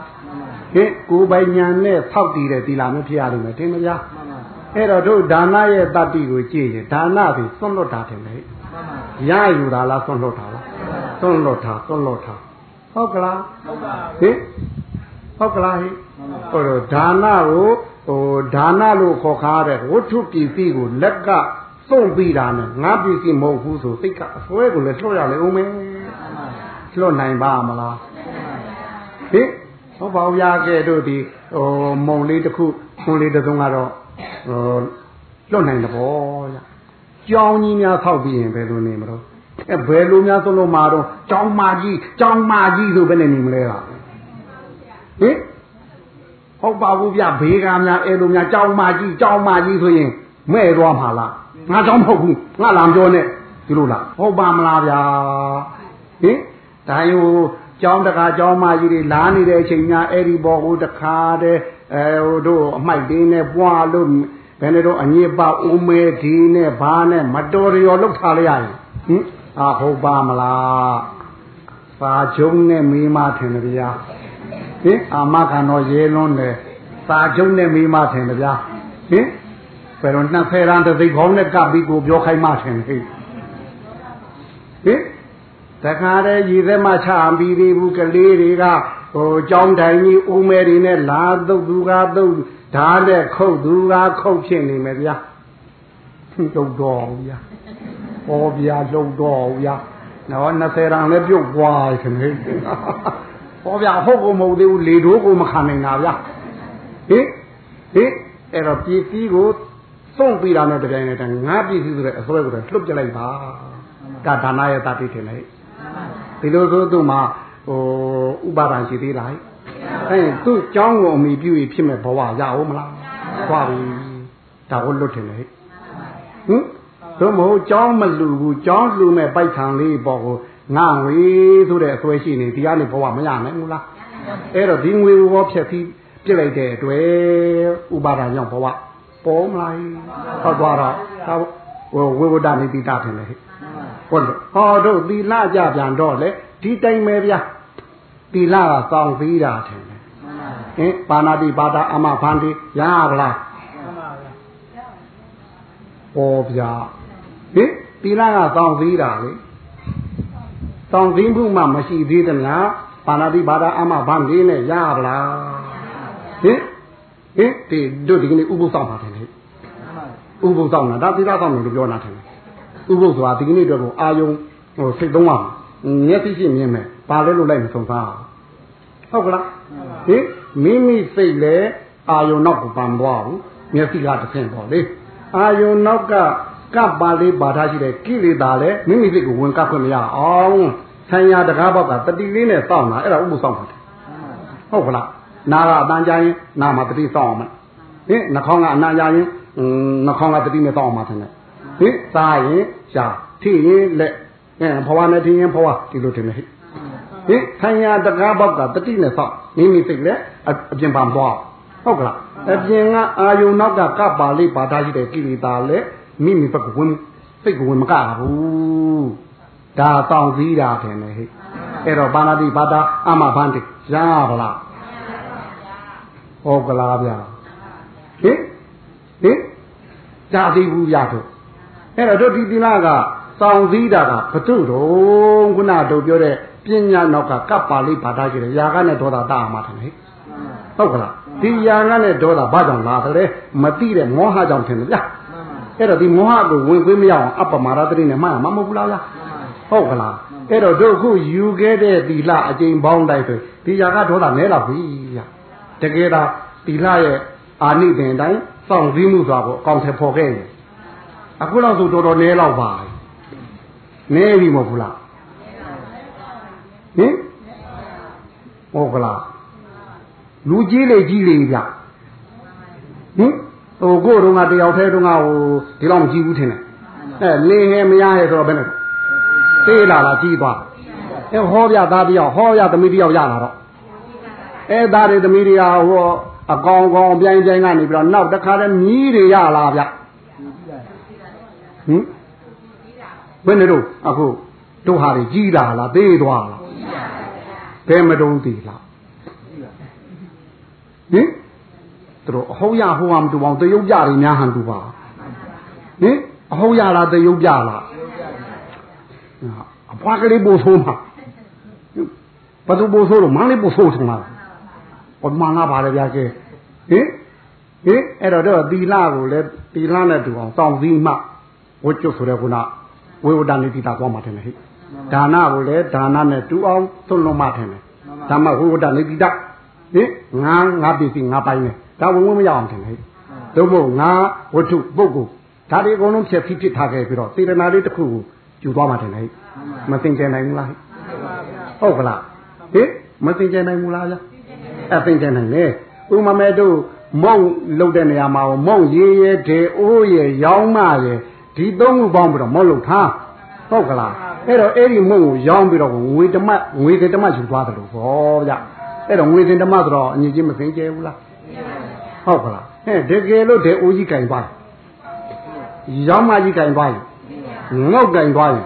ဟင်ကိုယ်ပိုင်ညာနဲ့ဖောက်တည်တဲ့သီလမျိုးဖြစ်ရလိမ့်မယ်တင်မဗျာမှန်ပါ အဲ့တော့တို့ဒါနရဲ့တတ္တိကိုကြည့်ရင်ဒါနပြီသွန့်လွတ်တာတယ်လေမှန်ပါရယူတာလားသွန့်လွတ်တာလားသွန့်လွတ်တာသွန့်လွတ်တာဟုတ်ကလားဟုတ်ပါဟင်ဟုတ်ကလားဟင်ဟိုတော့ဒါနကိုဟိုဒါနလို့ခေါ်ခါတဲ့ဝတ္ထုပစ္စည်းကိုလက်ကစွန့်ပြီးတာနဲ့ငါပစ္စည်းမဟုတ်ဘူးဆိုစိတ်ကအစွဲကိုလည်းလွှတ်ရလေဦးမယ်လွှတ်နိုင်ပါမလားဟင်ဟုတ်ပါဘူးရခဲ့တို့ဒီဟိုမုံလေးတစ်ခုမုံလေးတစ်စုံကတော့ဟို လွတ်နိုင်တယ်ပေါ့ဗျကြောင်းကြီးများဆောက်ပြီးရင်ဘယ်လိုနေမလို့အဲဘယ်လိုများဆုံးလို့မှာတော့ကြောင်းမကြီးကြောင်းမကြီးဆိုဘယ်နဲ့နေမလဲလားဟင်ဟုတ်ပါဘူးဗျဘေးကများအဲလိုများကြောင်းမကြီးကြောင်းမကြီးဆိုရင်မဲ့သွားမှာလားငါကြောင်းမဟုတ်ဘူးငါလာမပြောနဲ့ဒီလိုလားဟုတ်ပါမလားဗျာဟင်ဒါယိုကြောင်းတကာကြောင်းမကြီးတွေလာနေတဲ့အချိန်ညာအဲ့ဒီဘောကိုတခါတည်း အဲဟိုတို့အမိုက်တင်းနဲ့ပွားလို့ဘယ်နဲ့တော့အညစ်ပါဦးမဲဒီနဲ့ဘာနဲ့မတော်ရရောလောက်ထားလိုက်ရရင်ဟင်အာဟုတ်ပါမလားစာကျုံနဲ့မေးမထင်တယ်ဗျာဟင်အာမခံတော့ရဲလွန်းတယ်စာကျုံနဲ့မေးမထင်တယ်ဗျာဟင်ဘယ်တော့နှစ်ဖဲရန်တစ်သိခေါင်းနဲ့ကပ်ပြီးကိုပြောခိုင်းမထင်တယ်ဟင်ဟင်တခါတည်းရည်သက်မှချပြီးသေးဘူးကလေးတွေက ဟိုကြောင်းတိုင်ကြီးဦးမဲတွေနဲ့လာသုတ်သူကသုတ်ဓာတ်နဲ့ခုတ်သူကခုတ်ဖြစ်နေမယ်ဗျာလုံတော်ဗျာဟောဗျာလုံတော်ဗျာနော်20ရန်လည်းပြုတ်သွားခင်ဟဲ့ဟောဗျာဟုတ်ကိုမဟုတ်သေးဘူးလေတိုးကိုမခံနိုင်တာဗျာဟင်ဟင်အဲ့တော့ပြည်စည်းကိုစွန့်ပြီးတာနဲ့တကယ်နဲ့ငါပြည်စည်းဆိုတဲ့အစွဲကိုလွတ်ပြလိုက်ပါဒါဒါနရဲ့တတိထင်လိုက်ဒီလိုဆိုသူ့မှာ ဟိုဥပါဒံရှိသေးလားအဲသူ့เจ้าကိုအမိပြုပြီးဖြစ်မဲ့ဘဝရအောင်မလားသွားပြီဒါကိုလွတ်တယ်လေဟင်သို့မဟုတ်เจ้าမလူဘူးเจ้าလူမဲ့ပိုက်ခံလေးပေါ့ကိုငါငွေဆိုတဲ့အစွဲရှိနေဒီကနေဘဝမရနိုင်ဘူးလားအဲ့တော့ဒီငွေဘောဖြက်ပြီးပြစ်လိုက်တဲ့အတွက်ဥပါဒံကြောင့်ဘဝပေါ်မလားဟောသွားတော့ဒါဟိုဝိဝဒ္ဒနိတိတထင်လေဟုတ်လို့ဟောတို့သီလကြပြန်တော့လေဒီတိုင်ပဲဗျာ သီလကစောင့်ပြီးတာထင်တယ်ဟင်ပါဏာတိပါဒအမဖန်တိရပါလားမှန်ပါဗျာဟောဗျာဟင်သီလကစောင့်ပြီးတာလေစောင့်ပြီးမှုမှမရှိသေးသလားပါဏာတိပါဒအမဖန်တိနဲ့ရပါလားဟင်ဟင်ဒီတို့ဒီကနေ့ဥပုသ်ဆောင်ပါတယ်လေမှန်ပါဥပုသ်ဆောင်တာဒါသီလဆောင်တယ်လို့ပြောတာထင်တယ်ဥပုသ်ဆိုတာဒီကနေ့အတွက်ကိုအာယုံဟိုစိတ်သုံးပါမျ က်စိရှိမြင်မယ်ပါလဲလို့လိုက်မဆုံးသားဟုတ်ကလားဟင်မိမိစိတ်လည်းအာယုံနောက်ကိုပန်သွားဘူးမျက်စိကတစ်ဆင့်ပေါ့လေအာယုံနောက်ကကပ်ပါလေးပါထားရှိတဲ့ကိလေသာလည်းမိမိစိတ်ကိုဝင်ကပ်ခွင့်မရအောင်ဆံရတကားဘောက်ကတတိလေးနဲ့စောင့်တာအဲ့ဒါဥပုသ်ဆောင်ပါတယ်ဟုတ်ကလားနာကအတန်းကြရင်နာမှာတတိစောင့်အောင်မယ်ဟင်နှာခေါင်းကအနာကြရင်နှာခေါင်းကတတိနဲ့စောင့်အောင်မှာတယ်ဟင်စားရင်ရှာထိရင်လက် အဲဘဝနဲ့ထင်ရင်ဘဝဒီလိုတင်မယ်ဟိဟင်ခံရတကားဘောက်ကတတိနဲ့စောင့်မိမိစိတ်လည်းအပြင်ပန်သွားဟုတ်ကလားအပြင်ကအာယုံနောက်ကကပ်ပါလေးပါထားရှိတဲ့ကိလေသာလည်းမိမိဘက်ကဝင်စိတ်ကဝင်မကဘူးဒါတောင်းစည်းတာတယ်ဟိအဲ့တော့ဘာနာတိဘာသာအမဘန္တိရပါလားဟုတ်ကလားဗျာဟင်ဟင်ဒါသေးဘူးရတော့အဲ့တော့တို့ဒီတိလာက စောင့်သီးတာကဘု து တော့ခုနတို့ပြောတဲ့ပညာနောက်ကကပ္ပါလိဘာသာရှိတယ်ယာကနဲ့ဒေါသတာမှာတယ်ဟုတ်ကလားဒီယာကနဲ့ဒေါသဘာကြောင့်လာတယ်မသိတဲ့မောဟကြောင့်ထင်တယ်ဗျာအဲ့တော့ဒီမောဟကိုဝင်ခွင့်မရအောင်အပမာရတတိနဲ့မှားမှာမဟုတ်ဘူးလားဗျာဟုတ်ကလားအဲ့တော့တို့ခုယူခဲ့တဲ့သီလအကျိန်ပေါင်းတိုက်ဆိုဒီယာကဒေါသနဲလာပြီဗျာတကယ်တော့သီလရဲ့အာနိသင်တိုင်းစောင့်စည်းမှုဆိုတာကိုအကောင့်ထဲပေါ်ခဲ့ရင်အခုလောက်ဆိုတော်တော်နဲလောက်ပါ နဲပြီမဟုတ်ဘူးလားဟင်ဟုတ်ကလားလူကြီးလေကြီးလေဗျဟင်ဟိုကိုယ်တော့ကတယောက်တည်းတော့ကဟိုဒီလောက်မကြည့်ဘူးထင်တယ်အဲနေဟဲမရဟဲဆိုတော့ဘယ်နဲ့သေးလာလားကြီးသွားအဲဟောပြသားတယောက်ဟောပြသမီးတယောက်ရလာတော့အဲသားတွေသမီးတွေဟာဟိုအကောင်ကောင်ပြိုင်ပြိုင်ကနေပြီးတော့နောက်တစ်ခါတည်းမြည်တွေရလာဗျဟင် ဘယ်နဲ့တော့အခုတို့ဟာတွေကြီးလာလားသေးသွားလားဘယ်မတုံးသေးလားဟင်သူတို့အဟုတ်ရဟိုဟာမတူအောင်တရုပ်ကြတွေများဟန်တူပါဟင်အဟုတ်ရလားတရုပ်ကြလားအဖွားကလေးပို့ဆိုးမှာဘာသူပို့ဆိုးလို့မန်းလေးပို့ဆိုးထင်လားဘုမငါပါတယ်ဗျာကဲဟင်ဟင်အဲ့တော့တော့သီလကိုလည်းသီလနဲ့တူအောင်စောင့်စည်းမှဝတ်ကျွတ်ဆိုတဲ့ခုန ဝေဝတ္တနိတိတာသွားမှာတယ်ဟဲ့ဒါနကိုလည်းဒါနနဲ့တူအောင်သွန်လုံးမှတယ်ဓမ္မဝေဝတ္တနိတိတာဟင်ငါငါပစ္စည်းငါပိုင်းနဲ့ဒါဝင်ဝင်မရအောင်တယ်ဟဲ့တို့မို့ငါဝတ္ထုပုဂ္ဂိုလ်ဒါတွေအကုန်လုံးဖြည့်ဖိဖြစ်ထားခဲ့ပြီးတော့စေတနာလေးတစ်ခုကိုယူသွားမှတယ်ဟဲ့မသိကြနိုင်ဘူးလားဟုတ်ကလားဟင်မသိကြနိုင်ဘူးလားဗျအသိကြနိုင်လေဥမမဲတို့မုံလုတ်တဲ့နေရာမှာမုံရေးရဲဒေအိုးရဲရောင်းမရဲ ဒီသုံးခုပေါင်းပြီးတော့မုံလုတ်ထားဟုတ်ကလားအဲ့တော့အဲ့ဒီမုံကိုရောင်းပြီးတော့ငွေတမတ်ငွေတမတ်ယူသွားတယ်လို့ဟောဗျအဲ့တော့ငွေစင်တမဆိုတော့အညီချင်းမစင်ကြဘူးလားဟုတ်ကလားဟဲ့တကယ်လို့ဒေအိုးကြီးကင်သွားရောင်းမကြီးကင်သွားရင်ငေါက်ကင်သွားရင်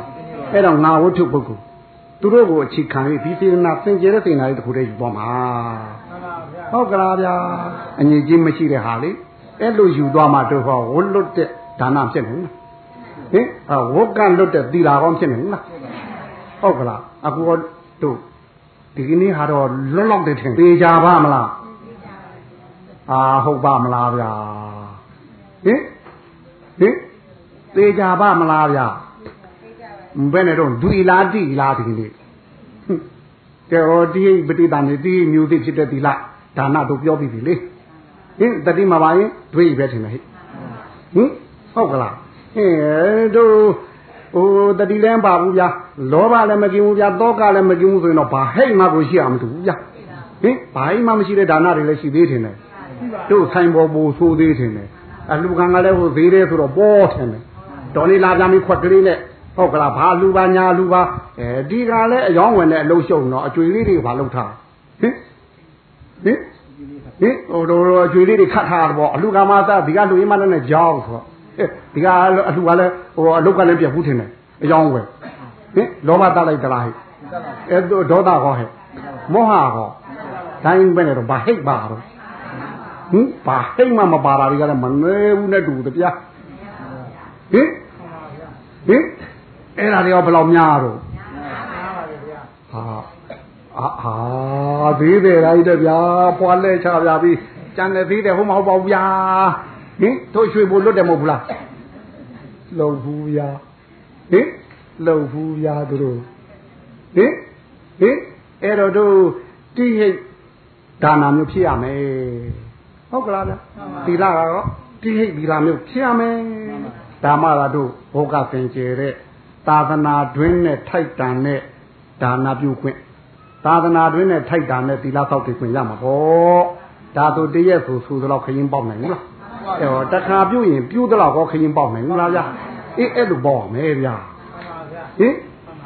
အဲ့တော့ငါဝတ္ထုပုဂ္ဂိုလ်သူတို့ကိုအခြေခံပြီးဒီစေနာသင်ကျဲတဲ့စေနာလေးတစ်ခုတည်းယူသွားမှာဟုတ်ကလားဗျာအငြိကြီးမရှိတဲ့ဟာလေအဲ့လိုယူသွားမှတို့ဟောဝတ်လွတ်တဲ့ဒါနဖြစ်နေလား ဟင်အဝတ်ကလွတ်တဲ့သီလာကောင်းဖြစ်နေလားဟုတ်ကလားအခုတို့ဒီကနေ့ဟာတော့လွတ်လောက်တဲ့ထင်သေးကြပါမလားအာဟုတ်ပါမလားဗျာဟင်ဟင်သေးကြပါမလားဗျာဘယ်နဲ့တော့ဒွီလာတိလာဒီနေ့ကဲဟောဒီပဋိသန္ဓေတိမျိုးသိဖြစ်တဲ့ဒီလာဒါနတို့ပြောပြီးပြီလေဟင်တတိမပါရင်ဒွေပဲထင်တယ်ဟဲ့ဟင်ဟုတ်ကလား ဟင်တို့ဟိုတတိလည်းပါဘူးဗျာလောဘလည်းမกินဘူးဗျာတောကလည်းမกินဘူးဆိုရင်တော့ဘာဟဲ့ငါကိုရှိအောင်မတူဘူးဗျာဟင်ဘာမှမရှိတဲ့ဒါနတွေလည်းရှိသေးတယ်တို့ဆိုင်ပေါ်ပူဆိုးသေးတယ်အလှခံကလည်းဟိုသေးတယ်ဆိုတော့ပေါ်တယ်တော်နေလာကြပြီခွက်ကလေးနဲ့ဟုတ်ကလားဘာလူပါညာလူပါအဲဒီကလည်းအယောင်းဝင်တဲ့အလုံးရှုံတော့အကျွေလေးတွေဘာလုပ်ထားဟင်ဟင်ဟင်ဟိုတို့အကျွေလေးတွေခတ်ထားတော့အလူကမှသာဒီကလူရင်းမနဲ့ကြောင်းဆိုတော့ ဒီကအလူကလည်းဟိုအလုတ်ကလည်းပြတ်ဘူးထင်တယ်အယောင်းဝင်ဟင်လောဘတလိုက်တလားဟဲ့အဲဒေါသဟောဟဲ့မောဟဟောတိုင်းပဲနဲ့တော့ဘာဟိတ်ပါတော့ဟင်ဘာဟိတ်မှမပါတာတွေကလည်းမနေဘူးနဲ့တူတပြားဟင်ဟင်အဲ့ဒါတွေရောဘယ်လောက်များတော့ဟာအာဟာသေးတယ်လိုက်တယ်ဗျာဖွာလဲချပြပြီးကြံတယ်သေးတယ်ဟုတ်မဟုတ်ပါဘူးဗျာ ဟင်တို့ရွှေဘိုလွတ်တယ်မဟုတ်ဘူးလားလုံဘူးဗျာဟင်လုံဘူးဗျာတို့ဟင်ဟင်အဲ့တော့တို့တိဟိတ်ဒါနာမျိုးဖြစ်ရမယ်ဟုတ်ကလားဗျာသီလကတော့တိဟိတ်သီလမျိုးဖြစ်ရမယ်ဒါမှသာတို့ဘောကသင်ကျဲတဲ့သာသနာတွင်းနဲ့ထိုက်တန်တဲ့ဒါနာပြုခွင့်သာသနာတွင်းနဲ့ထိုက်တန်တဲ့သီလဆောက်တည်ခွင့်ရမှာပေါ့ဒါတို့တည့်ရက်ဆိုဆိုတော့ခရင်ပေါက်နိုင်ဘူးလား အဲတော့တခါပြုတ်ရင်ပြုတ်တော့ကောခရင်ပေါက်နိုင်ဘူးလားဗျာအေးအဲ့လိုပေါက်မယ်ဗျာဟင်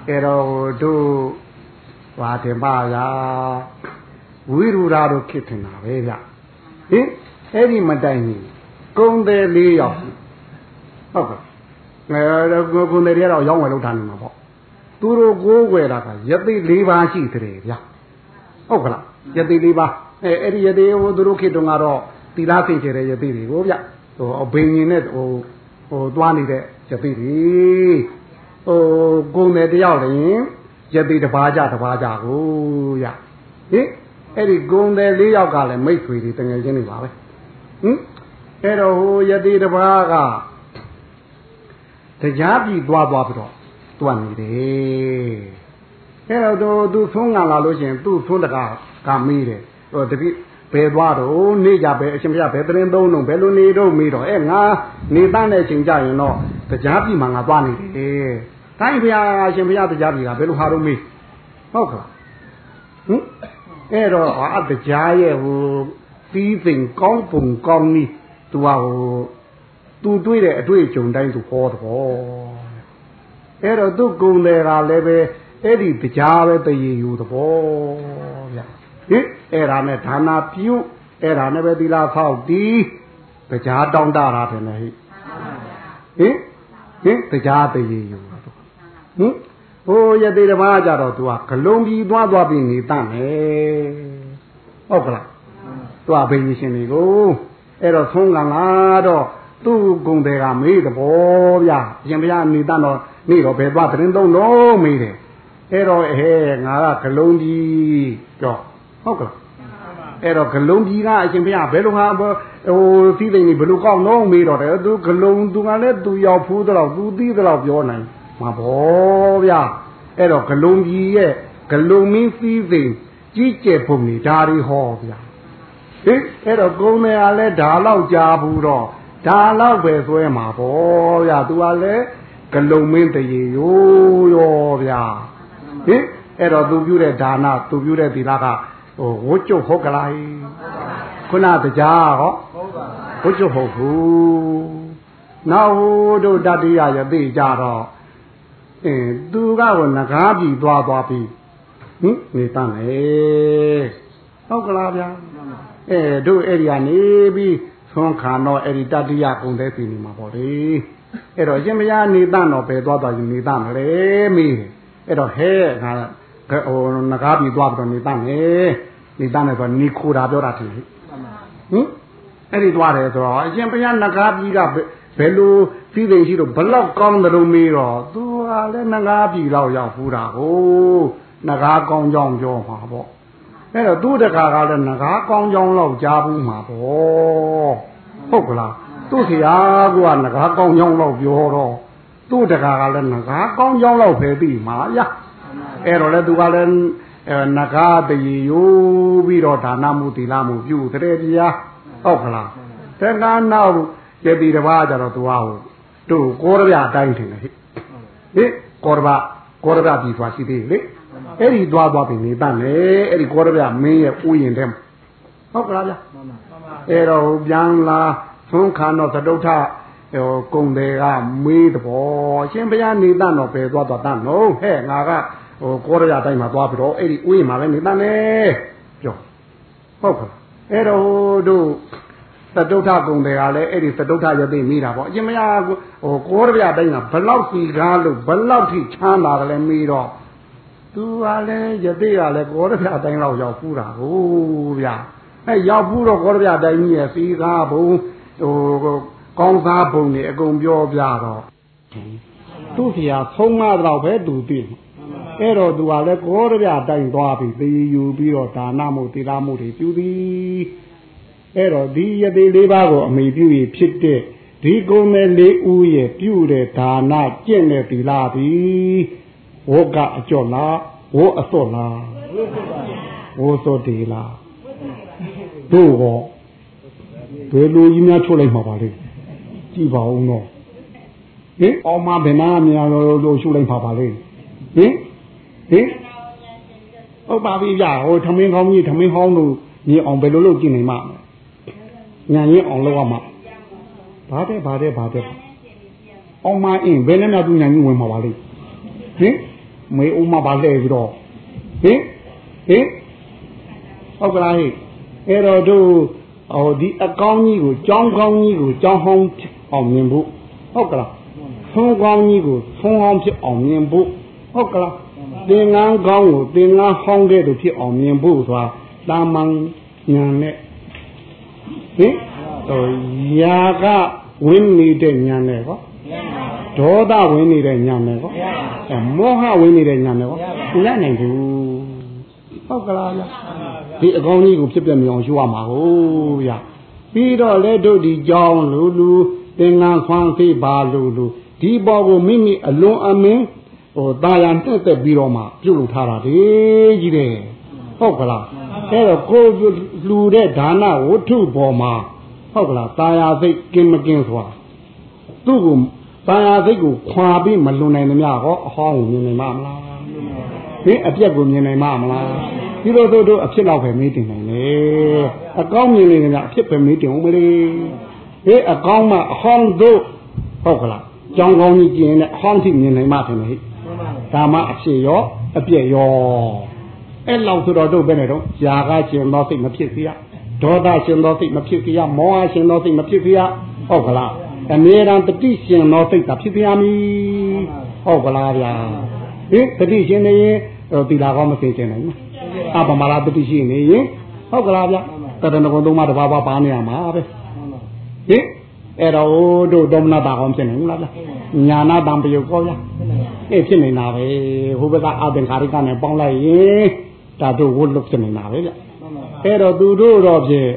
အဲ့တော့တို့ဘာတင်ပါဗျာဝိရူရာတို့ဖြစ်နေတာပဲဗျဟင်အဲ့ဒီမတိုင်ဘူးကုံတယ်လေးယောက်ဟုတ်ကဲ့အဲကုံတယ်တွေကတော့ရောင်းဝယ်လုပ်ထားနေမှာပေါ့သူတို့ကိုးွယ်တာကယသိ၄ပါးရှိတယ်ဗျာဟုတ်ကလားယသိ၄ပါးအဲအဲ့ဒီယသိဟိုသူတို့ခေတ္တကတော့ သီလသိကျတဲ့ယသိတွေကိုဗျဟိုအဘိညာဉ်နဲ့ဟိုဟိုသွားနေတဲ့ယသိတွေဟိုကုံတယ်တယောက်လည်းယသိတစ်ပါးကြတစ်ပါးကြကိုဗျဟင်အဲ့ဒီဂုံတယ်လေးယောက်ကလည်းမိတ်ဆွေတွေတငယ်ချင်းတွေပါပဲဟင်အဲ့တော့ဟိုယတိတစ်ပါးကတရားပြည်သွားသွားပြီးတော့သူကနေတယ်အဲ့တော့သူသူသုံးကလာလို့ရှိရင်သူ့သုံးတကာကမေးတယ်ဟိုတပိ ဘယ်သွားတော့နေကြပဲအရှင်ဘုရားဘယ်တရင်သုံးတော့ဘယ်လိုနေတော့မေးတော့အဲငါနေတတ်တဲ့အချိန်ကြရင်တော့တရားပြည်မှာငါသွားနေတယ်တိုင်းဘုရားအရှင်ဘုရားတရားပြည်ကဘယ်လိုဟာတော့မေးဟုတ်ကလားဟင်အဲ့တော့အာတရားရဲ့ဟိုပြီးသိင်ကောင်းပုံကောင်းနည်းသူကဟိုသူတွေးတဲ့အတွေ့အကြုံတိုင်းသူဟောတော့အဲ့တော့သူကုံတယ်ကလည်းပဲအဲ့ဒီတရားပဲတည်ယူသဘောဗျ ဟင်အဲ့ဒါနဲ့ဒါနာပြုအဲ့ဒါနဲ့ပဲသီလဖောက်တီးတရားတောင်းတတာတယ်လေဟိဟင်ဟင်တရားတည်ယူဟင်ဟိုယတိဓမ္မကြတော့သူကဂလုံးကြီးသွားသွားပြီးနေတတ်မယ်ဟုတ်ကလားသူကဘိညာရှင်တွေကိုအဲ့တော့သုံးကလာတော့သူ့ဂုံတွေကမေးတဘောဗျာရှင်ဘုရားနေတတ်တော့နေတော့ဘယ်သွားသတင်းသုံးတော့မေးတယ်အဲ့တော့ဟဲငါကဂလုံးကြီးကြော ဟုတ်ကလားအဲ့တော့ဂလုံးကြီးကအရှင်ဘုရားဘယ်လိုဟာဟိုသီးသိမ့်နေဘယ်လိုကောက်တော့မေးတော့တယ်သူဂလုံးသူကလည်းသူရောက်ဖူးတော့သူသီးတော့ပြောနိုင်မှာဘောဗျာအဲ့တော့ဂလုံးကြီးရဲ့ဂလုံးမင်းသီးသိမ့်ကြီးကျယ်ပုံနေဒါတွေဟောဗျာဟင်အဲ့တော့ကုန်းတွေကလည်းဒါလောက်ကြားဘူးတော့ဒါလောက်ပဲဆွဲမှာပေါ့ဗျာသူကလည်းဂလုံမင်းတရေရိုးရောဗျာဟင်အဲ့တော့သူပြုတဲ့ဒါနသူပြုတဲ့သီလက ဟိုဝှကျုပ်ဟုတ်ကလားခုနတရားဟောဝှကျုပ်ဟုတ်ဘူးနောက်ဟိုတို့တတိယရသိကြတော့အင်းသူကဟိုငကားပြီသွားသွားပြီဟင်နေတတ်မယ်ဟုတ်ကလားဗျာအဲတို့အဲ့ဒီကနေပြီးသွန်ခံတော့အဲ့ဒီတတိယကုံတဲ့ပြီနေမှာပေါ့လေအဲ့တော့ရှင်မယားနေတတ်တော့ဘယ်သွားသွားယူနေတတ်မလဲမေးတယ်အဲ့တော့ဟဲငါဟိုငကားပြီသွားပြီးတော့နေတတ်မယ် နေတတ်မယ်ဆိုတော့နေခိုတာပြောတာထင်ဟင်အဲ့ဒီသွားတယ်ဆိုတော့အရှင်ဘုရားငကားပြီကဘယ်လိုပြီးသိရှိတော့ဘလောက်ကောင်းတယ်လို့မေးတော့သူကလည်းငကားပြီတော့ရောက်ဖူးတာကိုငကားကောင်းကြောင်းပြောမှာပေါ့အဲ့တော့သူ့တကာကလည်းငကားကောင်းကြောင်းလောက်ကြားဘူးမှာပေါ့ဟုတ်ကလားသူ့ဆရာကငကားကောင်းကြောင်းလောက်ပြောတော့သူ့တကာကလည်းငကားကောင်းကြောင်းလောက်ပဲသိမှာရအဲ့တော့လည်းသူကလည်း ငကားတည်ယူပြီးတော့ဒါနမှုသီလမှုပြုတဲ့တရားဟုတ်ကလားတက္ကနောက်ကျေတီတစ်ပါးကြတော့သူဟာတို့ကိုရပြအတိုင်းထင်တယ်ဟိဟိကောရဘကောရဘပြီးသွားရှိသေးလေအဲ့ဒီသွားသွားပြီးနေတတ်လေအဲ့ဒီကောရပြမင်းရဲ့ဥယျင်ထဲမှာဟုတ်ကလားဗျအဲ့တော့ပြန်လာသုံးခါတော့သတုထဟိုကုံတွေကမေးတဘောရှင်ဘုရားနေတတ်တော့ပဲသွားသွားတတ်နော်ဟဲ့ငါက ဟိုကောရပြတိုင်းမှာသွားပြီးတော့အဲ့ဒီဥယျင်မှာပဲနေတတ်လေပြောဟုတ်ကဲ့အဲ့တော့တို့သတုထကုံတွေကလည်းအဲ့ဒီသတုထရသိမိတာပေါ့အရှင်မယားဟိုကိုရပြတိုင်းကဘလောက်စီကားလို့ဘလောက်ထိချမ်းသာတယ်လဲမိတော့သူကလည်းယသိကလည်းကိုရပြတိုင်းလောက်ရောက်ဖူးတာဟုတ်ဗျာအဲရောက်ဖူးတော့ကိုရပြတိုင်းကြီးရဲ့စီကားဘုံဟိုကောင်းစားဘုံနေအကုန်ပြောပြတော့သူ့ဖျားဖုံးမတော့ပဲသူသိ အဲ့တော့သူကလည်းကိုရပြတိုင်းသွားပြီးသေယူပြီးတော့ဒါနမှုသီလမှုတွေပြုသည်အဲ့တော့ဒီယတိလေးပါးကိုအမိပြုရဖြစ်တဲ့ဒီကုံမဲ့လေးဦးရဲ့ပြုတဲ့ဒါနကျင့်တဲ့သီလသည်ဝုကအကျော်လားဝုအစော့လားဝုစောတေလားတို့ကောဘယ်လိုကြီးများထုတ်လိုက်မှာပါလေကြည့်ပါဦးတော့ဟင်အောင်မဘယ်နာများလို့ရှုလိုက်ပါပါလေဟင် ဟင်ဟုတ်ပါပြီဗျဟိုထမင်းကောင်းကြီးထမင်းဟောင်းလို့ညီအောင်ဘယ်လိုလုပ်ကြည့်နိုင်မှာညာရင်အောင်လောက်ရမှာဘာတဲ့ဘာတဲ့ဘာတဲ့အောင်မအင်းဘယ်နဲ့မှသူညာကြီးဝင်မှာပါလိမ့်ဟင်မေဦးမပါလဲပြီးတော့ဟင်ဟင်ဟုတ်ကလားဟဲ့အဲ့တော့တို့ဟိုဒီအကောင်းကြီးကိုကြောင်းကောင်းကြီးကိုကြောင်းဟောင်းအောင်မြင်ဖို့ဟုတ်ကလားဆုံးကောင်းကြီးကိုဆုံးဟောင်းဖြစ်အောင်မြင်ဖို့ဟုတ်ကလား သင်္ကန်းကောင်းကိုသင်္ကန်းဟောင်းတဲ့သူဖြစ်အောင်မြင်ဖို့ဆိုတာတာမန်ညာနဲ့ဟင်ယာကဝင်နေတဲ့ညာနဲ့ကောဒေါသဝင်နေတဲ့ညာနဲ့ကောအဲမောဟဝင်နေတဲ့ညာနဲ့ကောမရနိုင်ဘူးဟုတ်ကလားဗျဒီအကောင်းကြီးကိုဖြစ်ပြမြောင်ရှုရမှာဟုတ်ဗျပြီးတော့လေတို့ဒီကြောင်းလူလူသင်္ကန်းဆွမ်းဖေးပါလူလူဒီပေါ်ကိုမိမိအလွန်အမင်း ဟိုတာယာနှက်သက်ပြီးတော့မှပြုတ်လုပ်ထားတာလေကြီးတယ်ဟုတ်ကလားအဲ့တော့ကိုလူတဲ့ဒါနဝတ္ထုပေါ်မှာဟုတ်ကလားတာယာစိတ်ကင်းမကင်းဆိုတာသူ့ကိုတာယာစိတ်ကိုခွာပြီးမလွန်နိုင်သမျှဟောအဟောင်းကိုမြင်နိုင်မှာမလားဒီအပြက်ကိုမြင်နိုင်မှာမလားဒီလိုတို့တို့အဖြစ်တော့ပဲမေးတင်နိုင်လေအကောင်းမြင်နေကြအဖြစ်ပဲမေးတင်ဦးမလေးဒီအကောင်းမှအဟောင်းတို့ဟုတ်ကလားကြောင်းကောင်းကြီးကျင်တဲ့အဟောင်းထိမြင်နိုင်မှာတယ်ဟဲ့ ဒါမှအဖြစ်ရောအပြက်ရောအဲ့လောက်ဆိုတော့တို့ပဲနဲ့တော့ຢာကကျင်သောစိတ်မဖြစ်စေရဒေါသရှင်သောစိတ်မဖြစ်စေရမောဟရှင်သောစိတ်မဖြစ်စေရဟုတ်ကလားအမြဲတမ်းတတိရှင်သောစိတ်သာဖြစ်စေရမည်ဟုတ်ကလားဗျာဟင်တတိရှင်နေရင်သီလာကောင်းမသိချင်နိုင်ဘူးအပမလာတတိရှိနေရင်ဟုတ်ကလားဗျတရဏဂုံသုံးပါးတစ်ပါးပါပါနေရမှာပဲဟင် အဲ့တော့တို့ဒေါမနတာကောင်းဖြစ်နေဘူးလားဗျညာနာတံပယုတ်ကောဗျအေးဖြစ်နေတာပဲဟိုဘက်ကအသင်္ခါရိကနဲ့ပေါင်းလိုက်ရင်ဒါတို့ဝတ်လွတ်ဖြစ်နေတာပဲဗျအဲ့တော့သူတို့တော့ဖြင့်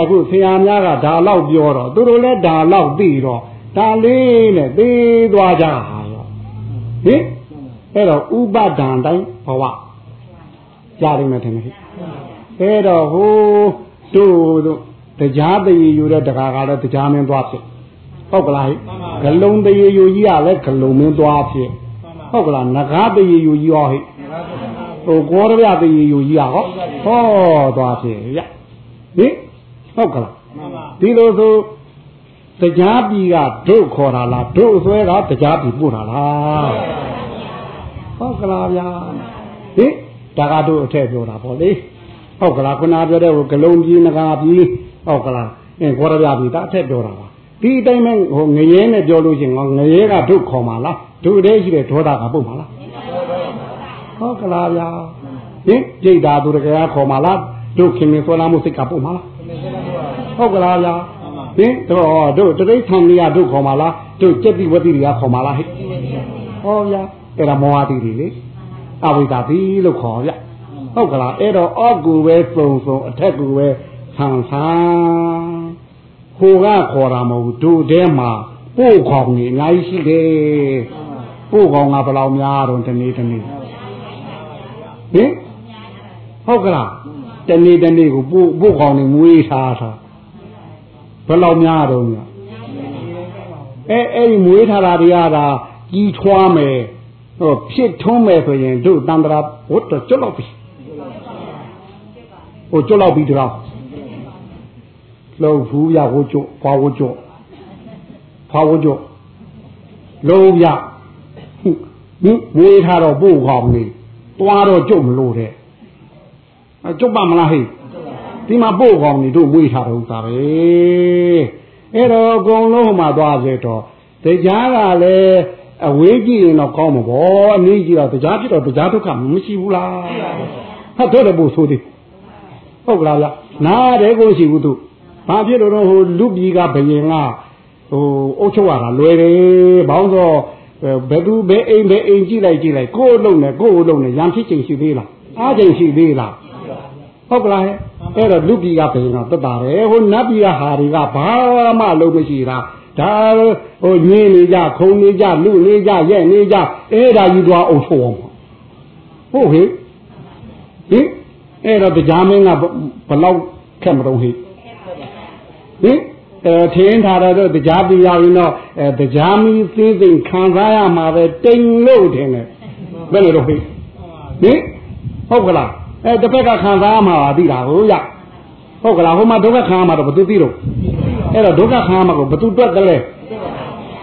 အခုဆရာများကဒါလောက်ပြောတော့သူတို့လည်းဒါလောက်သိတော့ဒါလေးနဲ့သိသွားကြဟာရောဟင်အဲ့တော့ဥပဒံတိုင်းဘဝကြားနေမယ်ထင်တယ်အဲ့တော့ဟိုတို့တို့ တရားတရေယူတဲ့တကားကလည်းတရားမင်းသွားဖြစ်ဟုတ်ကလားဂလုံတရေယူကြီးကလည်းဂလုံမင်းသွားဖြစ်ဟုတ်ကလားငကားတရေယူကြီးရောဟိဟိုကောရပြတရေယူကြီးကဟောဟောသွားဖြစ်ရဟင်ဟုတ်ကလားဒီလိုဆိုတရားပြီကဒုခေါ်တာလားဒုဆွဲတာတရားပြီပို့တာလားဟုတ်ကလားဗျာဟင်ဒါကတို့အထက်ပြောတာပေါ့လေဟုတ်ကလားခုနပြောတဲ့ဟိုဂလုံးကြီးငကားကြီး ဟုတ်ကလားအင်းခေါ်ရပြပြီဒါအထက်ပြောတာပါဒီအတိုင်းပဲဟိုငရဲနဲ့ပြောလို့ရှိရင်ငရဲကဒုခေါ်မှာလားဒုတည်းရှိတဲ့ဒေါသကပုတ်မှာလားဟုတ်ကလားဗျာဟင်ကြိတ်တာသူတကယ်ခေါ်မှာလားဒုခင်မင်းဆွဲလာမှုစိတ်ကပုတ်မှာလားဟုတ်ကလားဗျာဟင်တော့တို့တရိဋ္ဌာန်ကြီးကဒုခေါ်မှာလားတို့စက်တိဝတိတွေကခေါ်မှာလားဟဲ့ဟောဗျာအဲ့ဒါမောဟတိတွေလေအဝိဒါတိလို့ခေါ်ဗျဟုတ်ကလားအဲ့တော့အောက်ကူပဲစုံစုံအထက်ကူပဲ ဆန်ဆန်ဟိုကခေါ်တာမဟုတ်ဘူးတို့ထဲမှာပို့ခေါင်နေအများကြီးရှိတယ်ပို့ခေါင်ကဘယ်လောက်များတော့တနေ့တနေ့ဟင်ဟုတ်ကလားတနေ့တနေ့ကိုပို့ပို့ခေါင်နေမွေးထားတာဘယ်လောက်များတော့ညအဲအဲ့ဒီမွေးထားတာတွေကဒါကြီးထွားမယ်ဟိုဖြစ်ထုံးမယ်ဆိုရင်တို့တန်ត្រာဝတ်တော့ကျွတ်တော့ပြီဟိုကျွတ်တော့ပြီတော့ လုံးဘူးရဝတ်ကျွတ်ဖွာဝတ်ကျွတ်ဖွာဝတ်ကျွတ်လုံးရဒီဝေးထားတော့ပို့ခေါင်နေတွားတော့ကျွတ်မလို့တဲ့ကျွတ်ပါမလားဟဲ့ဒီမှာပို့ခေါင်နေတို့မွေးထားတော့ဥစားပဲအဲ့တော့အကုန်လုံးမှသွားစေတော့တရားကလည်းအဝေးကြည့်ရင်တော့ကောင်းမှာပေါ့အနည်းကြီးတော့တရားဖြစ်တော့တရားဒုက္ခမရှိဘူးလားဟာတော့တယ်ပို့ဆိုသေးဟုတ်ကလားဗျနားတယ်ကိုရှိဘူးသူ ဘာဖြစ်လို့တော့ဟိုလူပြည်ကဘယင်ကဟိုအုတ်ချုပ်ရတာလွယ်တယ်ဘောင်းတော့ဘယ်သူဘယ်အိမ်ဘယ်အိမ်ကြည့်လိုက်ကြည့်လိုက်ကိုယ်အလုံးနဲ့ကိုယ်အလုံးနဲ့ရံဖြစ်ချိန်ရှိသေးလားအားချိန်ရှိသေးလားဟုတ်ကလားအဲ့တော့လူပြည်ကဘယင်ကတက်တာတယ်ဟိုနတ်ပြည်ကဟာတွေကဘာမှလုံးမရှိတာဒါဟိုညင်းနေကြခုံနေကြလူနေကြရဲ့နေကြအဲ့ဒါယူသွားအုပ်ချုပ်အောင်ဟုတ်ဟိဟိအဲ့တော့တရားမင်းကဘလောက်ခက်မတော့ဟိ ဟိအဲထင်းထားတော့တရားပြရရင်တော့အဲတရားမီသေးသိခံစားရမှာပဲတိမ်လို့ထင်တယ်ဘယ်လိုတော့ဟိဟိဟုတ်ကလားအဲတစ်ဖက်ကခံစားရမှာပါသိတာဟုတ်ရဟုတ်ကလားဟိုမှာဒုက္ခခံရမှာတော့ဘယ်သူသိတော့အဲ့တော့ဒုက္ခခံရမှာကိုဘယ်သူတွက်တယ်လဲ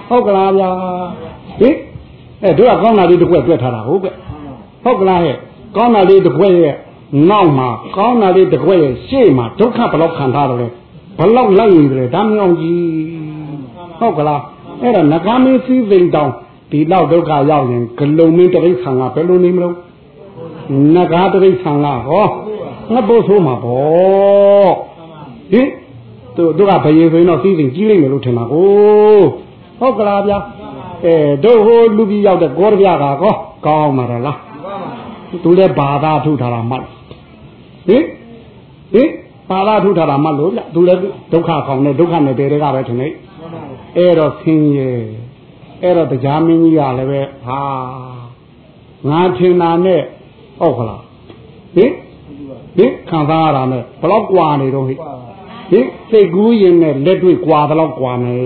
ဟုတ်ကလားဗျာဟိအဲတို့ကကောင်းတာလေးတစ်ခွက်တွက်ထားတာဟုတ်ကဲ့ဟုတ်ကလားဟဲ့ကောင်းတာလေးတစ်ခွက်ရဲ့နောက်မှာကောင်းတာလေးတစ်ခွက်ရဲ့ရှေ့မှာဒုက္ခဘယ်လောက်ခံထားတယ်လဲ ဘယ်လောက်လိုက်နေတယ်ဒါမြောင်ကြီးဟုတ်ကလားအဲ့တော့ငကားမင်းစည်းစိမ်တောင်ဒီလောက်ဒုက္ခရောက်ရင်ဂလုံမင်းတရိษံကဘယ်လိုနေမလို့ငကားတရိษံကဟောငါပို့ဆိုးမှာပေါ့ဟင်သူတို့ကဘယင်ဆိုရင်တော့စည်းစိမ်ကြီးလိမ့်မယ်လို့ထင်တာကိုဟုတ်ကလားဗျာအဲတို့ဟိုလူကြီးရောက်တဲ့ကောရပြကကောကောင်းမှာလားသူလည်းဘာသာထုတ်ထားတာမှတ်ဟင်ဟင် ပါဠိထုတ်ထားတာမှတ်လို့ဗျသူလည်းဒုက္ခခေါင်နဲ့ဒုက္ခနဲ့တဲတွေကပဲထင်နေအဲ့တော့ဆင်းရဲ အဲ့တော့တရားမင်းကြီးကလည်းပဲဟာငါထင်တာနဲ့ဟုတ်ခလားဟင်ဟင်ခံစားရတာနဲ့ဘလောက်กว่าနေတော့ဟိဟင်စိတ်ကူးရင်နဲ့လက်တွေ့กว่าဘလောက်กว่าနေ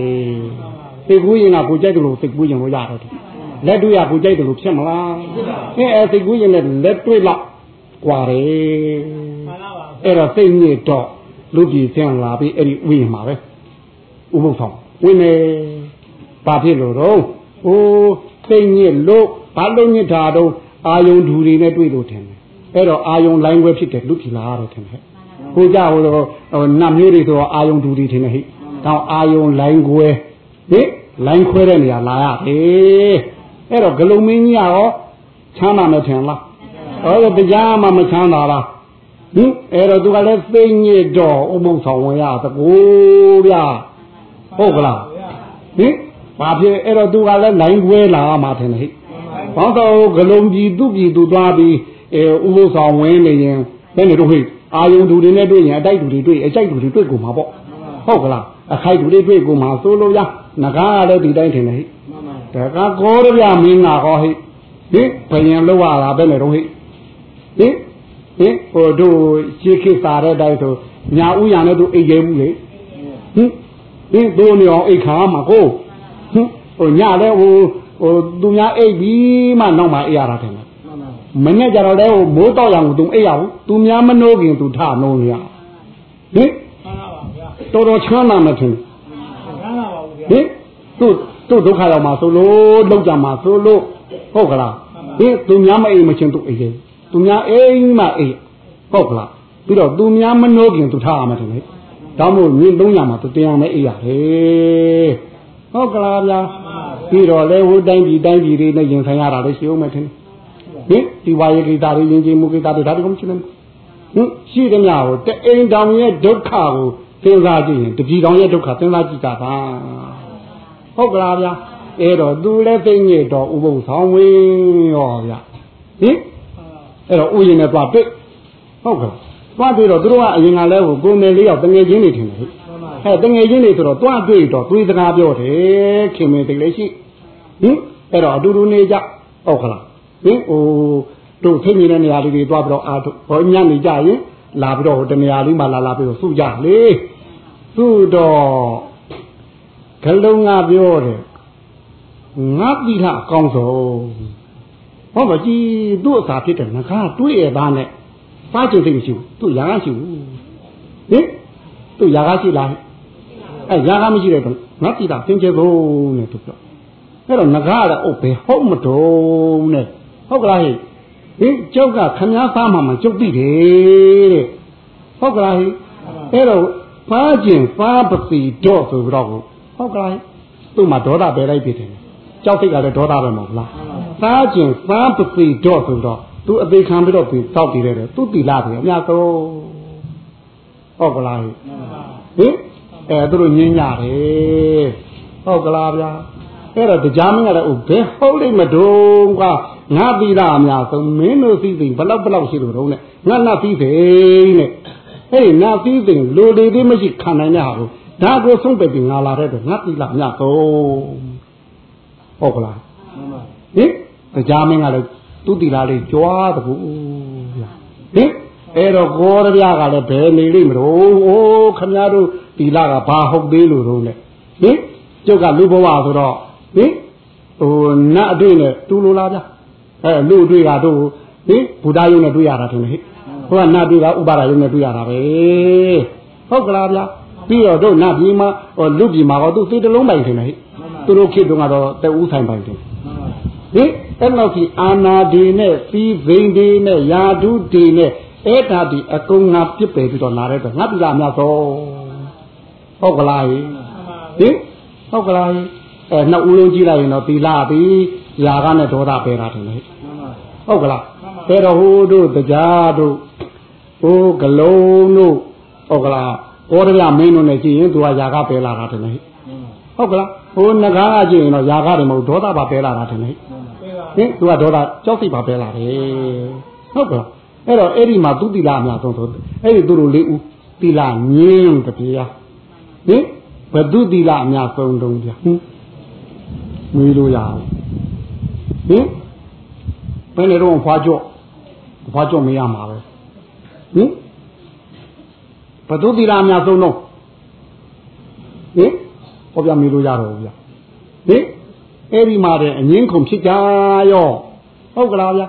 စိတ်ကူးရင်ကကိုကြိုက်တယ်လို့စိတ်ကူးရင်လို့ရတော့တယ်လက်တွေ့ကကိုကြိုက်တယ်လို့ဖြစ်မလားဟင်အဲစိတ်ကူးရင်နဲ့လက်တွေ့လောက်กว่าတယ် အဲ့တော့စိတ်ညစ်တော့လူပြည်ဆင်းလာပြီးအဲ့ဒီဥယျာဉ်မှာပဲဥပုသ်ဆောင်ဝင်နေဘာဖြစ်လို့တော့ဟိုစိတ်ညစ်လို့ဘာလို့ညစ်တာတော့အာယုံဓူတွေနဲ့တွေ့လို့ထင်တယ်အဲ့တော့အာယုံလိုင်းခွဲဖြစ်တယ်လူပြည်လာရတယ်ထင်တယ်ဟိုကြဟိုဟိုနတ်မျိုးတွေဆိုတော့အာယုံဓူတွေထင်တယ်ဟိတောင်အာယုံလိုင်းခွဲဟိလိုင်းခွဲတဲ့နေရာလာရတယ်အဲ့တော့ဂလုံမင်းကြီးရောချမ်းသာမထင်လားဟောတရားမှမချမ်းသာလား ဟင်အဲ့တော့သူကလည်းသိညစ်တော့ဥပုသ်ဆောင်ဝင်ရသကိုဗျာဟုတ်ကလားဟင်ဘာဖြစ်အဲ့တော့သူကလည်းလိုင်းခွဲလာမှထင်တယ်ဟိဘောင်းတော့ဂလုံးကြီးသူ့ပြည်သူသွားပြီးအဲဥပုသ်ဆောင်ဝင်နေရင်ဘယ်နေတော့ဟိအာယုံသူတွေနဲ့တွေ့ရင်အတိုက်သူတွေတွေ့အကြိုက်သူတွေတွေ့ကုန်မှာပေါ့ဟုတ်ကလားအခိုက်သူတွေတွေ့ကုန်မှာဆိုလို့ရငကားကလည်းဒီတိုင်းထင်တယ်ဟိဒါကကောရပြမင်းကဟောဟိဟိဘယင်လောက်ရတာပဲနေတော့ဟိဟိ ဟင်ဟိုတို့ရှေးခေတ်စားတဲ့တိုင်းဆိုညာဥရနဲ့တို့အိတ်ရဲဘူးလေဟင်ဟင်တို့နေအောင်အိတ်ခါမှာကိုဟင်ဟိုညလည်းဟိုဟိုသူများအိတ်ပြီးမှနောက်မှအိတ်ရတာတယ်မနဲ့ကြတော့လဲဟိုမိုးတော့ရအောင်သူအိတ်ရဘူးသူများမနှိုးခင်သူထနှိုးရဟင်တော်တော်ချမ်းသာမထင်ဟင်သူ့သူ့ဒုက္ခရောက်မှာဆိုလို့လောက်ကြမှာဆိုလို့ဟုတ်ကလားဟင်သူများမအိမ်မချင်းသူအိတ်ရဲ့ သူများအိမ်မှအိတ်ဟုတ်ကလားပြီးတော့သူများမနှိုးခင်သူထားရမှာတယ်လေဒါမို့ညင်း300မှာသူတရားနဲ့အိတ်ရတယ်ဟုတ်ကလားဗျာပြီးတော့လဲဟိုတိုင်းပြည်တိုင်းပြည်တွေနဲ့ရင်ဆိုင်ရတာလေရှိအောင်မထင်ဟင်ဒီဝါယေကိတာတွေရင်ချင်းမူကိတာတွေဒါတွေမရှိဘူးဟင်ရှိသမျှကိုတအိမ်တောင်ရဲ့ဒုက္ခကိုစဉ်းစားကြည့်ရင်တပြည်တောင်ရဲ့ဒုက္ခစဉ်းစားကြည့်ကြပါဟုတ်ကလားဗျာအဲ့တော့သူလည်းသိညစ်တော့ဥပုသ်ဆောင်ဝင်ရောဗျာဟင် အဲ့တော့ဥယျာဉ်နဲ့သွားတွေ့ဟုတ်ကဲ့သွားတွေ့တော့သူတို့ကအရင်ကလည်းဟိုကိုယ်နယ်လေးရောက်တငယ်ချင်းတွေထင်တယ်ဟဲ့တငယ်ချင်းတွေဆိုတော့သွားတွေ့တော့တွေးစကားပြောတယ်ခင်မင်းတိတ်လေးရှိဟင်အဲ့တော့အတူတူနေကြဟုတ်ကလားဟင်ဟိုတို့ထိနေတဲ့နေရာလေးတွေသွားပြီးတော့အာဘောညနေကြရင်လာပြီးတော့ဟိုတနေရာလေးမှလာလာပြီးတော့စုကြလေစုတော့ဂလုံးကပြောတယ်ငါပြီလားအကောင်းဆုံး ဟောမကြည့်သူ့အစာဖြစ်တယ်ငါကတွေးရသားနဲ့စားကြိုသိမရှိဘူးသူ့ရာကရှိဘူးဟင်သူ့ရာကရှိလားအဲရာကမရှိတဲ့တော့ငါပြီလားသင်ကျေဖို့နဲ့သူပြောအဲ့တော့ငါကလည်းအိုဘယ်ဟုတ်မတော်နဲ့ဟုတ်ကလားဟိဟင်ကျုပ်ကခမားသားမှမကျုပ်သိတယ်တဲ့ဟုတ်ကလားဟိအဲ့တော့ဖားကျင်ဖားပစီတော့ဆိုပြီးတော့ဟုတ်ကလားသူ့မှာဒေါသပဲလိုက်ပြီတယ် ကြောက်စိတ်ကလည်းဒေါသပဲမဟုတ်လားစားကျင်စားပစီတော့ဆိုတော့သူအသေးခံပြီးတော့သူတောက်တည်တယ်သူတီလာတယ်အများဆုံးဟုတ်ကလားဟင်အဲသူတို့ညင်းကြတယ်ဟုတ်ကလားဗျာအဲ့တော့တရားမင်းကတော့ဘယ်ဟုတ်လိမ့်မတုံးကငါတီလာအများဆုံးမင်းတို့သိသိဘလောက်ဘလောက်ရှိလို့တော့နဲ့ငါနာသိသိနဲ့အဲ့ဒီနာသိသိလူတွေသေးမရှိခံနိုင်တဲ့ဟာကိုဒါကိုဆုံးပယ်ပြီးငါလာတဲ့အတွက်ငါတီလာအများဆုံး ဟုတ်ကလားဟင်တရားမင်းကလည်းသူတီလာလေးကြွားတကူဗျာဟင်အဲ့တော့ကိုရပြကလည်းဘယ်နေလိမ့်မလို့အိုးခမည်းတော်တီလာကဘာဟုတ်သေးလို့တော့လဲဟင်ကျုပ်ကလူဘဝဆိုတော့ဟင်ဟိုနတ်အတွေ့နဲ့တူလို့လားဗျာအဲလူအတွေ့ကတော့ဟင်ဘုရားယုံနဲ့တွေ့ရတာတင်ဟဲ့ဟိုကနတ်တွေ့ကဥပါဒယုံနဲ့တွေ့ရတာပဲဟုတ်ကလားဗျာပြီးတော့တို့နတ်ပြည်မှာဟိုလူပြည်မှာတော့သူစိတ်တလုံးပိုင်တင်ဟဲ့ သူတို့ခေတ်တုန်းကတော့တဦးဆိုင်ပိုင်တယ်ဟင်အဲ့လောက်ကြီးအာနာဒီနဲ့ပြီးဘိန်ဒီနဲ့ယာဒုဒီနဲ့အဲ့ဒါဒီအကုန်ငါပြစ်ပယ်ပြီးတော့လာတဲ့အတွက်ငါပြည်လာများသောဟုတ်ကလားဟင်ဟုတ်ကလားအဲနှစ်ဦးလုံးကြည့်လိုက်ရင်တော့သီလာပြီးຢာကနဲ့ဒေါသပယ်တာတယ်လေဟုတ်ကလားဘယ်တော့ဟိုတို့တရားတို့ဟိုဂလုံးတို့ဟုတ်ကလားဘောရပြမင်းတို့နဲ့ကြည့်ရင်သူကຢာကပယ်လာတာတယ်လေဟုတ်ကလား ဟိုငကားကကြည့်ရင်တော့ຢာကတယ်မဟုတ်ဒေါသပါပယ်လာတာတယ်လေဟင်သူကဒေါသကြောက်စိတ်ပါပယ်လာတယ်ဟုတ်ကလားအဲ့တော့အဲ့ဒီမှာသူတိလာအများဆုံးဆိုအဲ့ဒီသူတို့လေးဦးတိလာငင်းတပြေးဟင်ဘသူတိလာအများဆုံးတုံးပြဟင်ဟမွေးလို့ရအောင်ဟင်ဘယ်နဲ့တော့ဖွားကြော့ဖွားကြော့မရမှာပဲဟင်ဘသူတိရာအများဆုံးတော့ဟင် ဟောပြမေးလို့ရတော့ဗျာဟင်အဲ့ဒီမှာတဲ့အငင်းခုန်ဖြစ်ကြရောဟုတ်ကလားဗျာ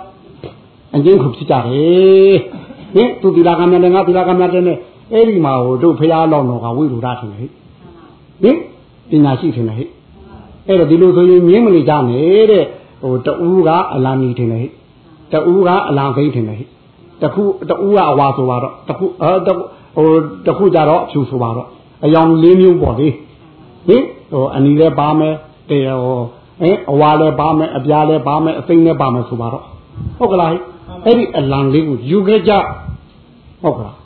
အငင်းခုန်ဖြစ်ကြတယ်ဟင်သူတိရာကများနဲ့ငါတိရာကများတဲ့နဲ့အဲ့ဒီမှာဟိုတို့ဖရာလောက်တော့ကဝိရုဒ္ဓထင်တယ်ဟင်ပညာရှိထင်တယ်ဟဲ့အဲ့တော့ဒီလိုဆိုရင်မြင်းမနေကြနဲ့တဲ့ဟိုတူးကအလံမီထင်တယ်ဟဲ့တူးကအလံသိမ့်ထင်တယ်ဟဲ့တခုတူးကအဝါဆိုပါတော့တခုအဲဟိုတခုကြတော့အဖြူဆိုပါတော့အယောင်လေးမျိုးပေါ့လေ ဟင်ဟိုအနီလည်းပါမယ်တေဟိုအဲအဝါလည်းပါမယ်အပြားလည်းပါမယ်အသိမ့်လည်းပါမယ်ဆိုပါတော့ဟုတ်ကလားအဲ့ဒီအလံလေးကိုယူခဲ့ကြဟုတ်ကလား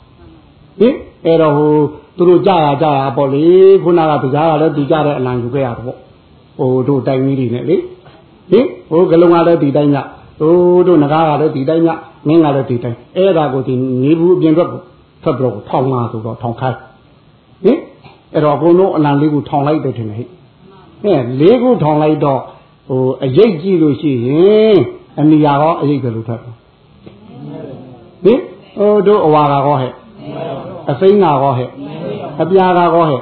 ဟင်အဲ့တော့ဟိုသူတို့ကြာရကြာရပေါ့လေခုနကတရားကလည်းဒီကြတဲ့အလံယူခဲ့ရတော့ပေါ့ဟိုတို့တိုင်ကြီးတွေနဲ့လေဟင်ဟိုကလုံးကလည်းဒီတိုင်းညဟိုတို့ငကားကလည်းဒီတိုင်းညငင်းကလည်းဒီတိုင်းအဲ့ဒါကိုဒီနေဘူးအပြင်ဘက်ကိုထွက်ပြီးတော့ထောင်လာဆိုတော့ထောင်ခိုင်းဟင် အဲ့တော့အကုန်လုံးအလံလေးကိုထောင်လိုက်တယ်ထင်တယ်ဟဲ့ဟဲ့လေးခုထောင်လိုက်တော့ဟိုအရေးကြည့်လို့ရှိရင်အနိယာရောအရေးကလေးထွက်တယ်ဟင်ဟိုတို့အဝါကရောဟဲ့အစိမ်းကရောဟဲ့အပြာကရောဟဲ့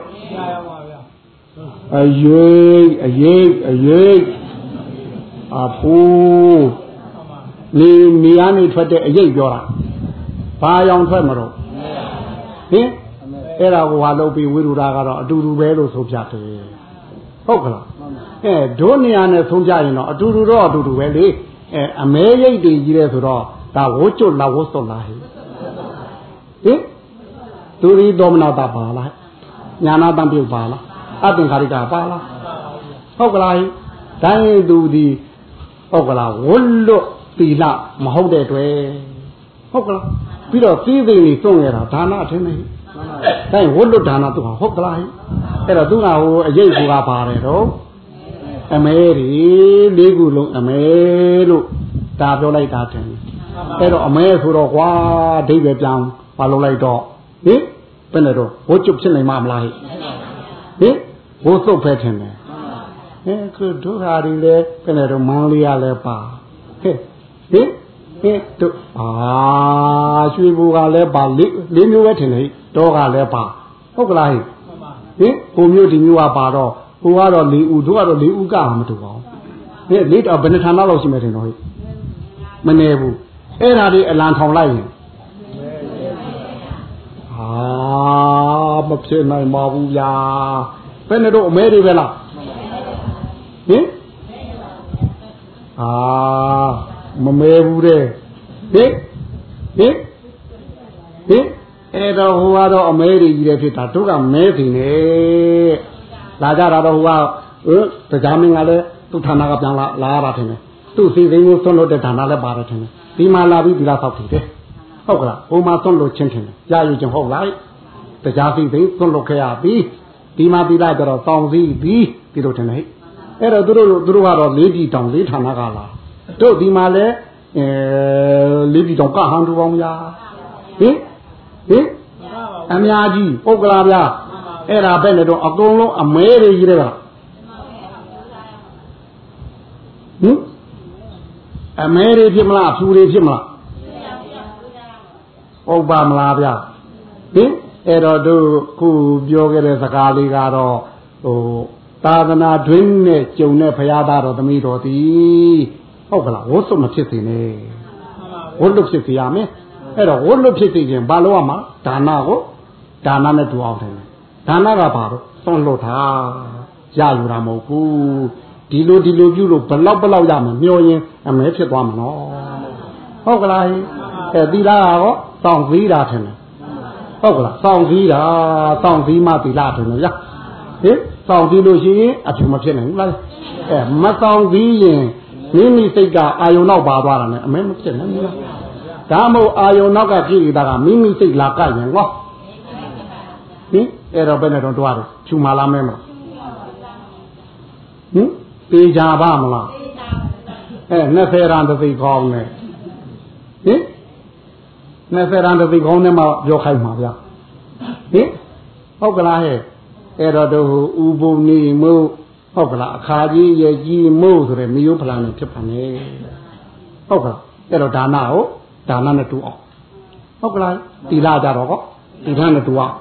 အရေးအရေးအရေးအဖိုးနေနေရနေထွက်တဲ့အရေးပြောတာဘာရောင်ထွက်မလို့ဟင် အဲ့ဒါကိုဟာလုပ်ပြီးဝိရုဒာကတော့အတူတူပဲလို့ဆိုပြတယ်ဟုတ်ကလားအဲဒုနေရာနဲ့ဆုံးပြရင်တော့အတူတူတော့အတူတူပဲလေအဲအမဲရိတ်တွေကြီးတယ်ဆိုတော့ဒါဝှကျွတ်လာဝှစွတ်လာဟိဟင်သူရီဒေါမနာတာပါလားညာနာတံပြုတ်ပါလားအသင်္ခါရိကပါလားဟုတ်ကလားတိုင်းသူဒီဟုတ်ကလားဝတ်လွတ်သီလမဟုတ်တဲ့တွေ့ဟုတ်ကလားပြီးတော့သီးသိနေစွန့်ရတာဒါနအထင်းနေ တိုင်းဝတ်လွတ်ဒါနသူဟာဟုတ်ကလားအဲ့တော့သူကဟိုအရေးကူကပါတယ်တော့အမဲရီလေးခုလုံးအမဲလို့ဒါပြောလိုက်တာတယ်အဲ့တော့အမဲဆိုတော့ကွာဒိဗ္ဗေပြောင်းပါလို့လိုက်တော့ဟင်ဘယ်နဲ့တော့ဝတ်ကျွတ်ဖြစ်နိုင်မှာမလားဟိဟင်ဝတ်စုပ်ဖဲထင်တယ်ဟင်ခုဒုက္ခတွေလဲဘယ်နဲ့တော့မန်းလေးရလဲပါဟဲ့ဟင်ဟင်တို့အာရွှေဘူကလည်းပါလေးလေးမျိုးပဲထင်တယ် တော့ကလည်းပါဟုတ်ကလားဟိဟင်ဟိုမျိုးဒီမျိုးကပါတော့ဟိုကတော့လေးဦးတို့ကတော့လေးဦးကမတူပါဘူးဟင်လေးတော့ဘယ်နှဌာနလောက်ရှိမယ်ထင်တော့ဟိမနေဘူးအဲ့ဒါတွေအလံထောင်လိုက်ရင်ဟာမဖြစ်နိုင်ပါဘူးဗျာဘယ်နဲ့တော့အမဲတွေပဲလားဟင်အာမမဲဘူးတဲ့ဟင်ဟင်ဟင် အဲ့တော့ဟိုကတော့အမဲတွေကြီးတယ်ဖြစ်တာတို့ကမဲစီနေလာကြတာတော့ဟိုကဟင်တရားမင်းကလည်းသူ့ဌာနကပြန်လာလာရတာထင်တယ်သူ့စီစိန်ကိုသွန်းလို့တဲ့ဌာနလည်းပါတယ်ထင်တယ်ဒီမှာလာပြီးဒီလားဆောက်တည်တယ်ဟုတ်ကလားဟိုမှာသွန်းလို့ချင်းထင်တယ်ကြားယူချင်းဟုတ်လားတရားစီစိန်သွန်းလို့ခဲ့ရပြီဒီမှာဒီလားကြတော့တောင်စီပြီးဒီလိုထင်တယ်အဲ့တော့သူတို့သူတို့ကတော့လေးပြည်တောင်လေးဌာနကလာတို့ဒီမှာလဲအဲလေးပြည်တောင်ကဟန်တူပေါင်းများဟင် ဟင်အများကြီးပုတ်ကလာဗျာအဲ့ဒါပဲနဲ့တော့အကုန်လုံးအမဲတွေကြီးတယ်ကဟင်အမဲတွေဖြစ်မလားအဖြူတွေဖြစ်မလားဟုတ်ပါမလားဗျာဟင်အဲ့တော့တို့ခုပြောခဲ့တဲ့စကားလေးကတော့ဟိုသာသနာတွင်းနဲ့ကြုံတဲ့ဘုရားသားတော်သမီးတော်သည်ဟုတ်ကလားဝတ်စုံမဖြစ်စေနဲ့ဝတ်လွတ်ဖြစ်စေရမယ် အဲ့တော့ဝတ်လွတ်ဖြစ်စေခြင်းဘာလို့ရမှာဒါနကိုဒါနနဲ့တူအောင်တယ်ဒါနကဘာလို့သွန်လွတ်တာရယူတာမဟုတ်ဘူးဒီလိုဒီလိုပြုလို့ဘလောက်ဘလောက်ရမယ်မျောရင်အမဲဖြစ်သွားမှာနော်ဟုတ်ကလားအဲသီလကတော့စောင့်စည်းတာထင်တယ်ဟုတ်ကလားစောင့်စည်းတာစောင့်စည်းမှသီလထင်တယ်ဗျာဟင်စောင့်စည်းလို့ရှိရင်အဖြူမဖြစ်နိုင်ဘူးလားအဲမစောင့်စည်းရင်မိမိစိတ်ကအာယုံနောက်ပါသွားတာနဲ့အမဲမဖြစ်နိုင်ဘူးလား ဒါမှမဟုတ်အာယုံနောက်ကပြည့်တာကမိမိစိတ်လာကြိုက်ရင်ဟောဟင်အဲ့တော့ဘယ်နဲ့တော့တွားတယ်ဖြူမာလားမဲမလားဟင်ပေကြပါမလားအဲ20ရန်တသိကောင်းနဲ့ဟင်20ရန်တသိကောင်းနဲ့မှပြောခိုင်းမှာဗျဟင်ဟုတ်ကလားဟဲ့အဲ့တော့တို့ဥပုံနေမှုဟုတ်ကလားအခါကြီးရဲ့ကြီးမို့ဆိုတဲ့မျိုးဖလာနဲ့ဖြစ်ပါနဲ့ဟုတ်ကလားအဲ့တော့ဒါနကို ဒါနနဲ့တူအောင်ဟုတ်ကလားတီလာကြတော့ကောတီလာနဲ့တူအောင်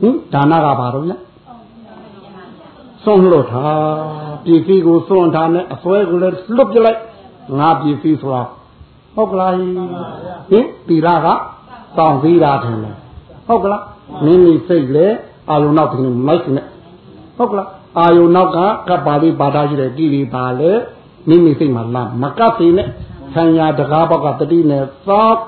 ဟင်ဒါနကဘာတော့လဲစွန့်လွတ်တာပြည်စည်းကိုစွန့်ထားနဲ့အစွဲကိုလည်းလွတ်ပြလိုက်ငါပြည်စည်းဆိုတာဟုတ်ကလားဟင်တီလာကတောင်းသေးတာထင်တယ်ဟုတ်ကလားမိမိစိတ်လေအာယုံနောက်တင်မိုက်နဲ့ဟုတ်ကလားအာယုံနောက်ကကပ္ပါဠိဘာသာရှိတဲ့ကိရိပါလေမိမိစိတ်မှာလာမကပ်သေးနဲ့ ဆံရတကားဘောက်ကတတိနဲ့သောက်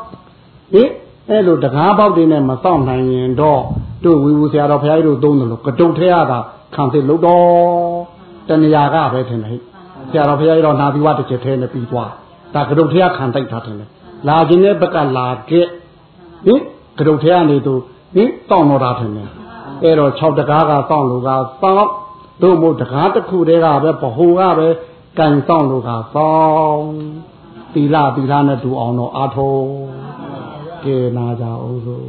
ဟင်အဲ့လိုတကားဘောက်တွေနဲ့မစောင့်နိုင်ရင်တော့တို့ဝီဝူဆရာတော်ဘုရားကြီးတို့သုံးတယ်လို့ကတုတ်ထဲရတာခံစစ်လို့တော့တဏှာကပဲထင်တယ်ဟဲ့ဆရာတော်ဘုရားကြီးတော့နာသီဝတစ်ချက်ထဲနဲ့ပြီးသွားဒါကတုတ်ထဲခံတိုက်ထားတယ်လာခြင်းတဲ့ဘက်ကလာခဲ့ဟင်ကတုတ်ထဲကနေသူဟင်စောင့်တော့တာထင်တယ်အဲ့တော့6တကားကစောင့်လို့ကစောင့်တို့မို့တကားတစ်ခုတည်းကပဲဗဟိုကပဲကန်စောင့်လို့ကစောင့် သီလသီလနဲ့တူအောင်တော့အာထုံကေနာကြအောင်စို့